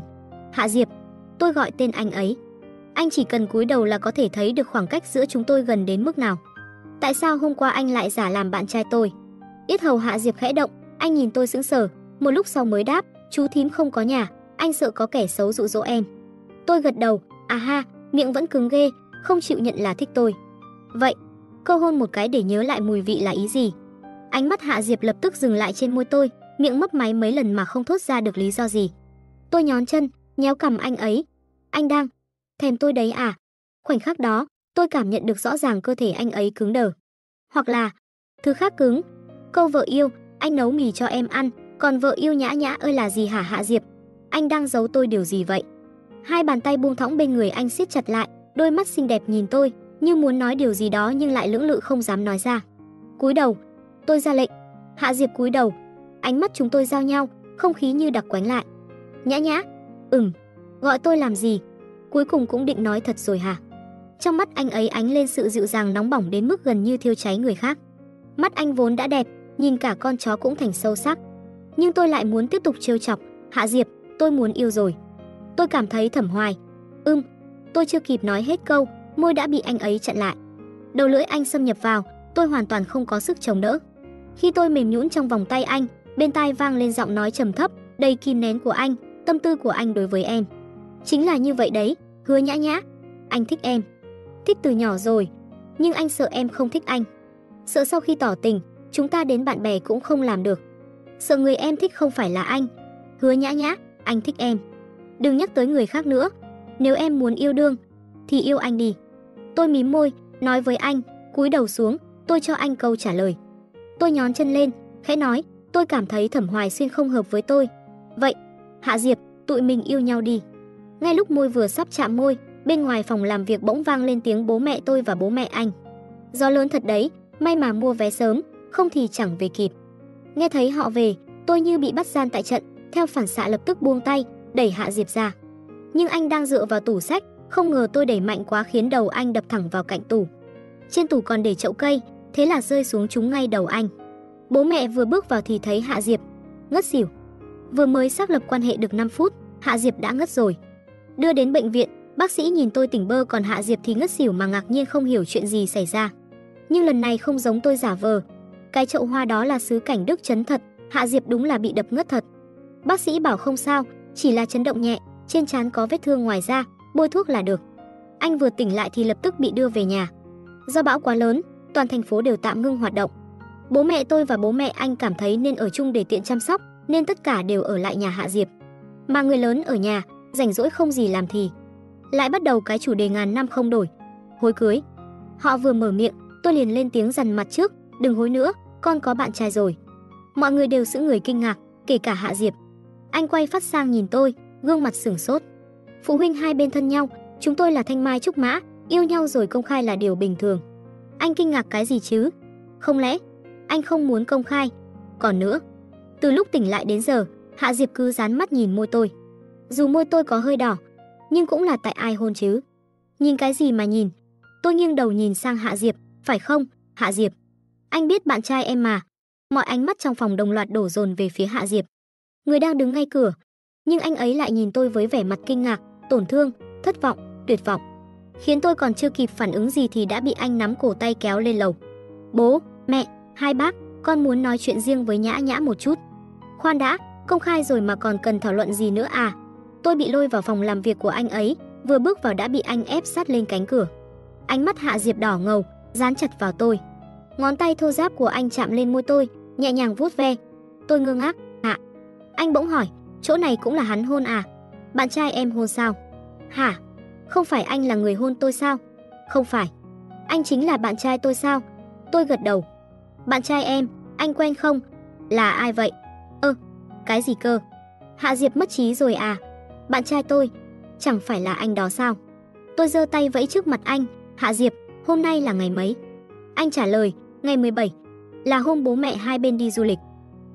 Hạ Diệp, tôi gọi tên anh ấy. Anh chỉ cần cúi đầu là có thể thấy được khoảng cách giữa chúng tôi gần đến mức nào. Tại sao hôm qua anh lại giả làm bạn trai tôi? Yết hầu Hạ Diệp khẽ động, anh nhìn tôi sững sờ, một lúc sau mới đáp, chú thím không có nhà, anh sợ có kẻ xấu dụ dỗ em. Tôi gật đầu, à ha, miệng vẫn cứng ghê, không chịu nhận là thích tôi. Vậy, câu hôn một cái để nhớ lại mùi vị là ý gì? Ánh mắt Hạ Diệp lập tức dừng lại trên môi tôi, miệng mấp máy mấy lần mà không thốt ra được lý do gì. Tôi nhón chân, nhéo cầm anh ấy. Anh đang thèm tôi đấy à? Khoảnh khắc đó, tôi cảm nhận được rõ ràng cơ thể anh ấy cứng đờ. Hoặc là thứ khác cứng. Câu vợ yêu, anh nấu mì cho em ăn, còn vợ yêu nhã nhã ơi là gì hả Hạ Diệp? Anh đang giấu tôi điều gì vậy? Hai bàn tay buông thõng bên người anh siết chặt lại, đôi mắt xinh đẹp nhìn tôi, như muốn nói điều gì đó nhưng lại lưỡng lự không dám nói ra. Cúi đầu, tôi ra lệnh. Hạ Diệp cúi đầu. Ánh mắt chúng tôi giao nhau, không khí như đặc quánh lại. Nhã nhã. Ừm. Gọi tôi làm gì? Cuối cùng cũng định nói thật rồi hả? Trong mắt anh ấy ánh lên sự dịu dàng nóng bỏng đến mức gần như thiêu cháy người khác. Mắt anh vốn đã đẹp, nhìn cả con chó cũng thành sâu sắc. Nhưng tôi lại muốn tiếp tục trêu chọc, "Hạ Diệp, tôi muốn yêu rồi." Tôi cảm thấy thẩm hoài. "Ừm." Tôi chưa kịp nói hết câu, môi đã bị anh ấy chặn lại. Đầu lưỡi anh xâm nhập vào, tôi hoàn toàn không có sức chống đỡ. Khi tôi mềm nhũn trong vòng tay anh, bên tai vang lên giọng nói trầm thấp, đầy kìm nén của anh, tâm tư của anh đối với em. Chính là như vậy đấy, hứa nhã nhã. Anh thích em. Thích từ nhỏ rồi, nhưng anh sợ em không thích anh. Sợ sau khi tỏ tình, chúng ta đến bạn bè cũng không làm được. Sợ người em thích không phải là anh. Hứa nhã nhã, anh thích em. Đừng nhắc tới người khác nữa. Nếu em muốn yêu đương, thì yêu anh đi. Tôi mím môi, nói với anh, cúi đầu xuống, tôi cho anh câu trả lời. Tôi nhón chân lên, khẽ nói, tôi cảm thấy Thẩm Hoài Xuyên không hợp với tôi. Vậy, Hạ Diệp, tụi mình yêu nhau đi. Ngay lúc môi vừa sắp chạm môi, bên ngoài phòng làm việc bỗng vang lên tiếng bố mẹ tôi và bố mẹ anh. Gió lớn thật đấy, may mà mua vé sớm, không thì chẳng về kịp. Nghe thấy họ về, tôi như bị bắt gian tại trận, theo phản xạ lập tức buông tay, đẩy Hạ Diệp ra. Nhưng anh đang dựa vào tủ sách, không ngờ tôi đẩy mạnh quá khiến đầu anh đập thẳng vào cạnh tủ. Trên tủ còn để chậu cây, thế là rơi xuống trúng ngay đầu anh. Bố mẹ vừa bước vào thì thấy Hạ Diệp ngất xỉu. Vừa mới xác lập quan hệ được 5 phút, Hạ Diệp đã ngất rồi. Đưa đến bệnh viện, bác sĩ nhìn tôi tỉnh bơ còn Hạ Diệp thì ngất xỉu mà ngạc nhiên không hiểu chuyện gì xảy ra. Nhưng lần này không giống tôi giả vờ. Cái chậu hoa đó là sứ cảnh đức chấn thật, Hạ Diệp đúng là bị đập ngất thật. Bác sĩ bảo không sao, chỉ là chấn động nhẹ, trên trán có vết thương ngoài da, bôi thuốc là được. Anh vừa tỉnh lại thì lập tức bị đưa về nhà. Do bão quá lớn, toàn thành phố đều tạm ngưng hoạt động. Bố mẹ tôi và bố mẹ anh cảm thấy nên ở chung để tiện chăm sóc, nên tất cả đều ở lại nhà Hạ Diệp. Mà người lớn ở nhà, rảnh rỗi không gì làm thì lại bắt đầu cái chủ đề ngàn năm không đổi, hối cưới. Họ vừa mở miệng, tôi liền lên tiếng dằn mặt trước, đừng hối nữa, con có bạn trai rồi. Mọi người đều giữ người kinh ngạc, kể cả Hạ Diệp. Anh quay phát sang nhìn tôi, gương mặt sửng sốt. Phụ huynh hai bên thân nhau, chúng tôi là thanh mai trúc mã, yêu nhau rồi công khai là điều bình thường. Anh kinh ngạc cái gì chứ? Không lẽ anh không muốn công khai? Còn nữa, từ lúc tỉnh lại đến giờ, Hạ Diệp cứ dán mắt nhìn môi tôi. Dù môi tôi có hơi đỏ, nhưng cũng là tại ai hôn chứ. Nhìn cái gì mà nhìn? Tôi nghiêng đầu nhìn sang Hạ Diệp, phải không, Hạ Diệp? Anh biết bạn trai em mà. Mọi ánh mắt trong phòng đồng loạt đổ dồn về phía Hạ Diệp. Người đang đứng ngay cửa, nhưng anh ấy lại nhìn tôi với vẻ mặt kinh ngạc, tổn thương, thất vọng, tuyệt vọng. Khiến tôi còn chưa kịp phản ứng gì thì đã bị anh nắm cổ tay kéo lên lầu. Bố, mẹ, hai bác, con muốn nói chuyện riêng với Nhã Nhã một chút. Khoan đã, công khai rồi mà còn cần thảo luận gì nữa à? Tôi bị lôi vào phòng làm việc của anh ấy, vừa bước vào đã bị anh ép sát lên cánh cửa. Ánh mắt Hạ Diệp đỏ ngầu, dán chặt vào tôi. Ngón tay thô ráp của anh chạm lên môi tôi, nhẹ nhàng vuốt ve. Tôi ngơ ngác, anh bỗng hỏi, "Chỗ này cũng là hắn hôn à? Bạn trai em hôn sao?" "Hả? Không phải anh là người hôn tôi sao?" "Không phải." "Anh chính là bạn trai tôi sao?" Tôi gật đầu. "Bạn trai em, anh quen không? Là ai vậy?" "Ơ, cái gì cơ?" Hạ Diệp mất trí rồi à? Bạn trai tôi, chẳng phải là anh đó sao? Tôi giơ tay vẫy trước mặt anh, Hạ Diệp, hôm nay là ngày mấy? Anh trả lời, ngày 17, là hôm bố mẹ hai bên đi du lịch.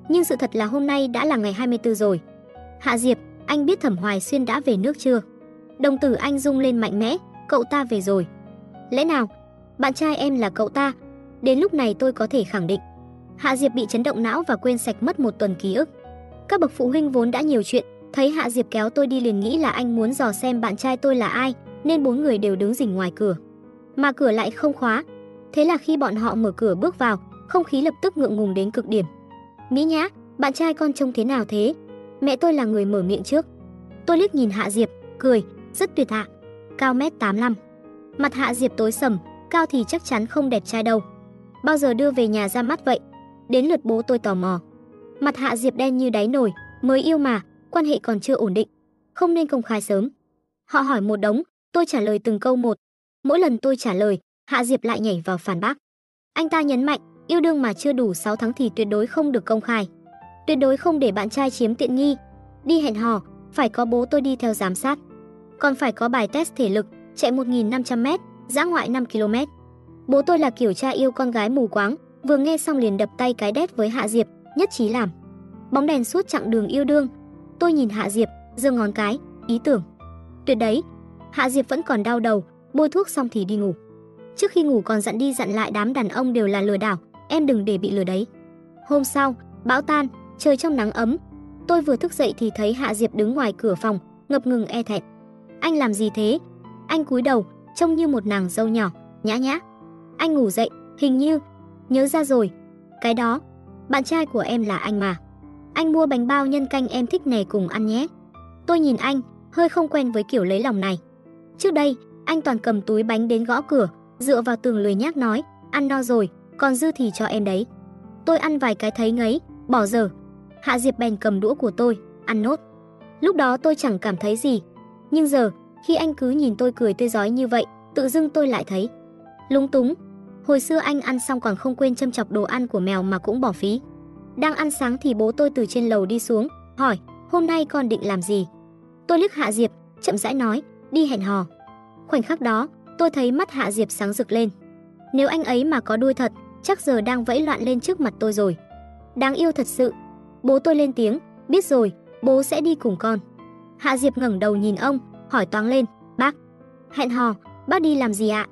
Nhưng sự thật là hôm nay đã là ngày 24 rồi. Hạ Diệp, anh biết Thẩm Hoài Xuyên đã về nước chưa? Đồng tử anh rung lên mạnh mẽ, cậu ta về rồi. Lẽ nào, bạn trai em là cậu ta? Đến lúc này tôi có thể khẳng định. Hạ Diệp bị chấn động não và quên sạch mất một tuần ký ức. Các bậc phụ huynh vốn đã nhiều chuyện, Thấy Hạ Diệp kéo tôi đi liền nghĩ là anh muốn dò xem bạn trai tôi là ai, nên bốn người đều đứng rình ngoài cửa. Mà cửa lại không khóa. Thế là khi bọn họ mở cửa bước vào, không khí lập tức ngượng ngùng đến cực điểm. Mỹ Nhã, bạn trai con trông thế nào thế? Mẹ tôi là người mở miệng trước. Tôi liếc nhìn Hạ Diệp, cười, rất tuyệt hạ. Cao mét 85. Mặt Hạ Diệp tối sầm, cao thì chắc chắn không đẹp trai đâu. Bao giờ đưa về nhà ra mắt vậy? Đến lượt bố tôi tò mò. Mặt Hạ Diệp đen như đáy nồi, mới yêu mà, quan hệ còn chưa ổn định, không nên công khai sớm. Họ hỏi một đống, tôi trả lời từng câu một. Mỗi lần tôi trả lời, Hạ Diệp lại nhảy vào phản bác. Anh ta nhấn mạnh, yêu đương mà chưa đủ 6 tháng thì tuyệt đối không được công khai. Tuyệt đối không để bạn trai chiếm tiện nghi. Đi hẹn hò, phải có bố tôi đi theo giám sát. Còn phải có bài test thể lực, chạy 1.500m, dã ngoại 5 km. Bố tôi là kiểu cha yêu con gái mù quáng, vừa nghe xong liền đập tay cái đét với Hạ Diệp, nhất trí làm. Bóng đèn suốt chặng đường yêu đương. Tôi nhìn Hạ Diệp, giơ ngón cái, ý tưởng. Tuyệt đấy. Hạ Diệp vẫn còn đau đầu, bôi thuốc xong thì đi ngủ. Trước khi ngủ còn dặn đi dặn lại đám đàn ông đều là lừa đảo, em đừng để bị lừa đấy. Hôm sau, bão tan, trời trong nắng ấm. Tôi vừa thức dậy thì thấy Hạ Diệp đứng ngoài cửa phòng, ngập ngừng e thẹn. Anh làm gì thế? Anh cúi đầu, trông như một nàng dâu nhỏ, nhã nhã. Anh ngủ dậy, hình như nhớ ra rồi. Cái đó, bạn trai của em là anh mà. Anh mua bánh bao nhân canh em thích nè, cùng ăn nhé. Tôi nhìn anh, hơi không quen với kiểu lấy lòng này. Trước đây, anh toàn cầm túi bánh đến gõ cửa, dựa vào tường lười nhác nói, ăn no rồi, còn dư thì cho em đấy. Tôi ăn vài cái thấy ngấy, bỏ dở. Hạ Diệp bèn cầm đũa của tôi, ăn nốt. Lúc đó tôi chẳng cảm thấy gì, nhưng giờ, khi anh cứ nhìn tôi cười tươi giói như vậy, tự dưng tôi lại thấy lúng túng. Hồi xưa anh ăn xong còn không quên châm chọc đồ ăn của mèo mà cũng bỏ phí. Đang ăn sáng thì bố tôi từ trên lầu đi xuống, hỏi, hôm nay con định làm gì? Tôi liếc Hạ Diệp, chậm rãi nói, đi hẹn hò. Khoảnh khắc đó, tôi thấy mắt Hạ Diệp sáng rực lên. Nếu anh ấy mà có đuôi thật, chắc giờ đang vẫy loạn lên trước mặt tôi rồi. Đáng yêu thật sự. Bố tôi lên tiếng, biết rồi, bố sẽ đi cùng con. Hạ Diệp ngẩng đầu nhìn ông, hỏi toáng lên, bác. Hẹn hò, bác đi làm gì ạ?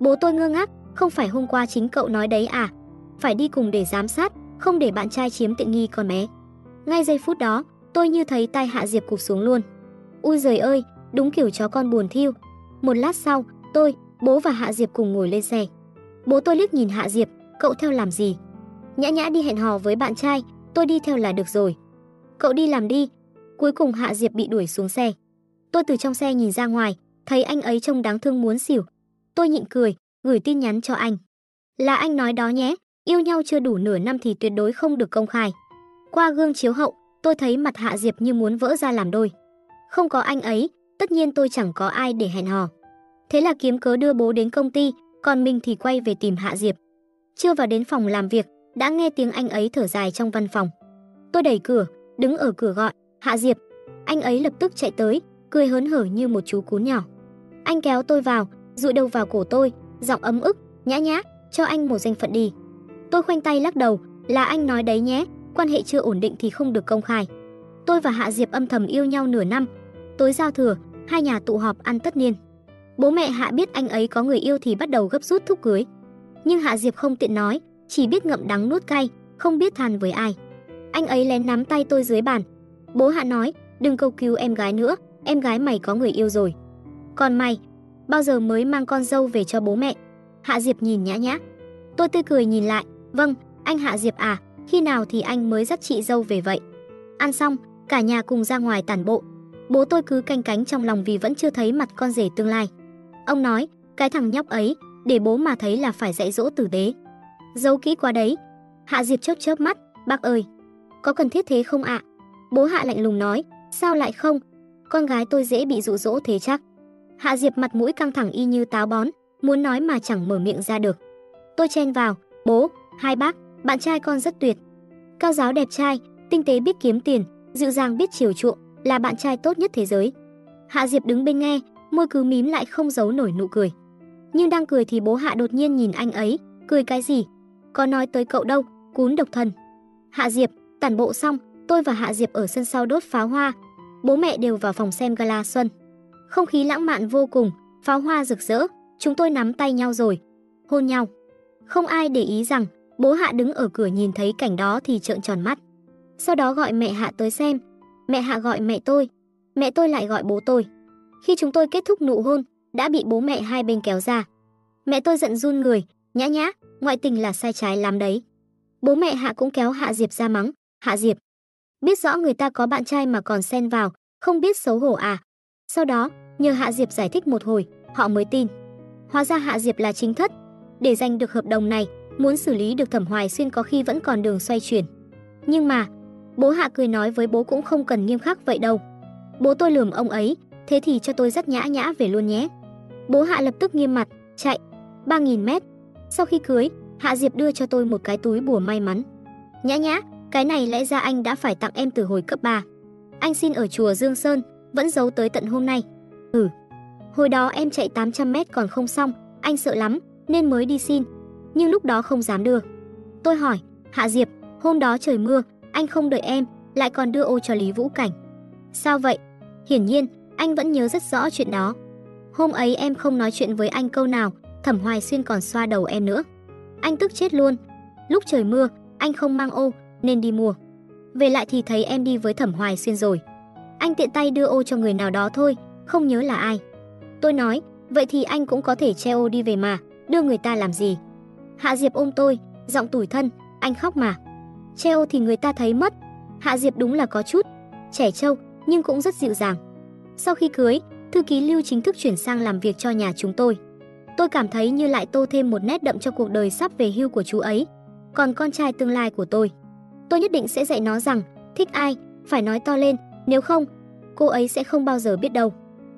Bố tôi ngơ ngác, không phải hôm qua chính cậu nói đấy à? Phải đi cùng để giám sát, không để bạn trai chiếm tiện nghi con bé. Ngay giây phút đó, tôi như thấy tay Hạ Diệp cụp xuống luôn. Ui giời ơi, đúng kiểu chó con buồn thiêu. Một lát sau, tôi, bố và Hạ Diệp cùng ngồi lên xe. Bố tôi liếc nhìn Hạ Diệp, cậu theo làm gì? Nhã nhã đi hẹn hò với bạn trai, tôi đi theo là được rồi. Cậu đi làm đi. Cuối cùng Hạ Diệp bị đuổi xuống xe. Tôi từ trong xe nhìn ra ngoài, thấy anh ấy trông đáng thương muốn xỉu. Tôi nhịn cười, gửi tin nhắn cho anh. Là anh nói đó nhé, yêu nhau chưa đủ nửa năm thì tuyệt đối không được công khai. Qua gương chiếu hậu, tôi thấy mặt Hạ Diệp như muốn vỡ ra làm đôi. Không có anh ấy, tất nhiên tôi chẳng có ai để hẹn hò. Thế là kiếm cớ đưa bố đến công ty, còn mình thì quay về tìm Hạ Diệp. Chưa vào đến phòng làm việc, đã nghe tiếng anh ấy thở dài trong văn phòng. Tôi đẩy cửa, đứng ở cửa gọi, Hạ Diệp. Anh ấy lập tức chạy tới, cười hớn hở như một chú cún nhỏ. Anh kéo tôi vào, dụi đầu vào cổ tôi, giọng ấm ức, nhã nhã, cho anh một danh phận đi. Tôi khoanh tay lắc đầu, là anh nói đấy nhé, quan hệ chưa ổn định thì không được công khai. Tôi và Hạ Diệp âm thầm yêu nhau nửa năm. Tối giao thừa, hai nhà tụ họp ăn tất niên. Bố mẹ Hạ biết anh ấy có người yêu thì bắt đầu gấp rút thúc cưới. Nhưng Hạ Diệp không tiện nói, chỉ biết ngậm đắng nuốt cay, không biết than với ai. Anh ấy lén nắm tay tôi dưới bàn. Bố Hạ nói, đừng cầu cứu em gái nữa, em gái mày có người yêu rồi. Còn mày, bao giờ mới mang con dâu về cho bố mẹ? Hạ Diệp nhìn nhã nhã. Tôi tươi cười nhìn lại, vâng, anh Hạ Diệp à, khi nào thì anh mới dắt chị dâu về vậy? Ăn xong, cả nhà cùng ra ngoài tản bộ. Bố tôi cứ canh cánh trong lòng vì vẫn chưa thấy mặt con rể tương lai. Ông nói, cái thằng nhóc ấy, để bố mà thấy là phải dạy dỗ tử tế. Giấu kỹ quá đấy. Hạ Diệp chớp chớp mắt, bác ơi, có cần thiết thế không ạ? Bố Hạ lạnh lùng nói, sao lại không? Con gái tôi dễ bị dụ dỗ thế chắc. Hạ Diệp mặt mũi căng thẳng y như táo bón, muốn nói mà chẳng mở miệng ra được. Tôi chen vào, bố, hai bác, bạn trai con rất tuyệt. Cao giáo đẹp trai, tinh tế biết kiếm tiền, dịu dàng biết chiều chuộng, là bạn trai tốt nhất thế giới. Hạ Diệp đứng bên nghe, môi cứ mím lại không giấu nổi nụ cười. Nhưng đang cười thì bố Hạ đột nhiên nhìn anh ấy, cười cái gì? Có nói tới cậu đâu, cún độc thân. Hạ Diệp, tản bộ xong, tôi và Hạ Diệp ở sân sau đốt pháo hoa. Bố mẹ đều vào phòng xem gala xuân. Không khí lãng mạn vô cùng, pháo hoa rực rỡ, chúng tôi nắm tay nhau rồi, hôn nhau. Không ai để ý rằng bố Hạ đứng ở cửa nhìn thấy cảnh đó thì trợn tròn mắt. Sau đó gọi mẹ Hạ tới xem. Mẹ Hạ gọi mẹ tôi, mẹ tôi lại gọi bố tôi. Khi chúng tôi kết thúc nụ hôn, đã bị bố mẹ hai bên kéo ra. Mẹ tôi giận run người, nhã nhã, ngoại tình là sai trái lắm đấy. Bố mẹ Hạ cũng kéo Hạ Diệp ra mắng, Hạ Diệp. Biết rõ người ta có bạn trai mà còn xen vào, không biết xấu hổ à. Sau đó, nhờ Hạ Diệp giải thích một hồi, họ mới tin. Hóa ra Hạ Diệp là chính thất. Để giành được hợp đồng này, muốn xử lý được Thẩm Hoài Xuyên có khi vẫn còn đường xoay chuyển. Nhưng mà, bố Hạ cười nói với bố cũng không cần nghiêm khắc vậy đâu. Bố tôi lườm ông ấy, thế thì cho tôi rất nhã nhã về luôn nhé. Bố Hạ lập tức nghiêm mặt, chạy 3000 mét. Sau khi cưới, Hạ Diệp đưa cho tôi một cái túi bùa may mắn. Nhã nhã, cái này lẽ ra anh đã phải tặng em từ hồi cấp 3. Anh xin ở chùa Dương Sơn, vẫn giấu tới tận hôm nay. Ừ. Hồi đó em chạy 800 mét còn không xong, anh sợ lắm, nên mới đi xin. Nhưng lúc đó không dám đưa. Tôi hỏi, Hạ Diệp, hôm đó trời mưa, anh không đợi em, lại còn đưa ô cho Lý Vũ Cảnh. Sao vậy? Hiển nhiên, anh vẫn nhớ rất rõ chuyện đó. Hôm ấy em không nói chuyện với anh câu nào, Thẩm Hoài Xuyên còn xoa đầu em nữa. Anh tức chết luôn. Lúc trời mưa, anh không mang ô nên đi mua. Về lại thì thấy em đi với Thẩm Hoài Xuyên rồi. Anh tiện tay đưa ô cho người nào đó thôi, không nhớ là ai. Tôi nói, vậy thì anh cũng có thể che ô đi về mà, đưa người ta làm gì? Hạ Diệp ôm tôi, giọng tủi thân, anh khóc mà. Che ô thì người ta thấy mất. Hạ Diệp đúng là có chút trẻ trâu, nhưng cũng rất dịu dàng. Sau khi cưới, thư ký Lưu chính thức chuyển sang làm việc cho nhà chúng tôi. Tôi cảm thấy như lại tô thêm một nét đậm cho cuộc đời sắp về hưu của chú ấy. Còn con trai tương lai của tôi, tôi nhất định sẽ dạy nó rằng thích ai phải nói to lên, nếu không, cô ấy sẽ không bao giờ biết đâu.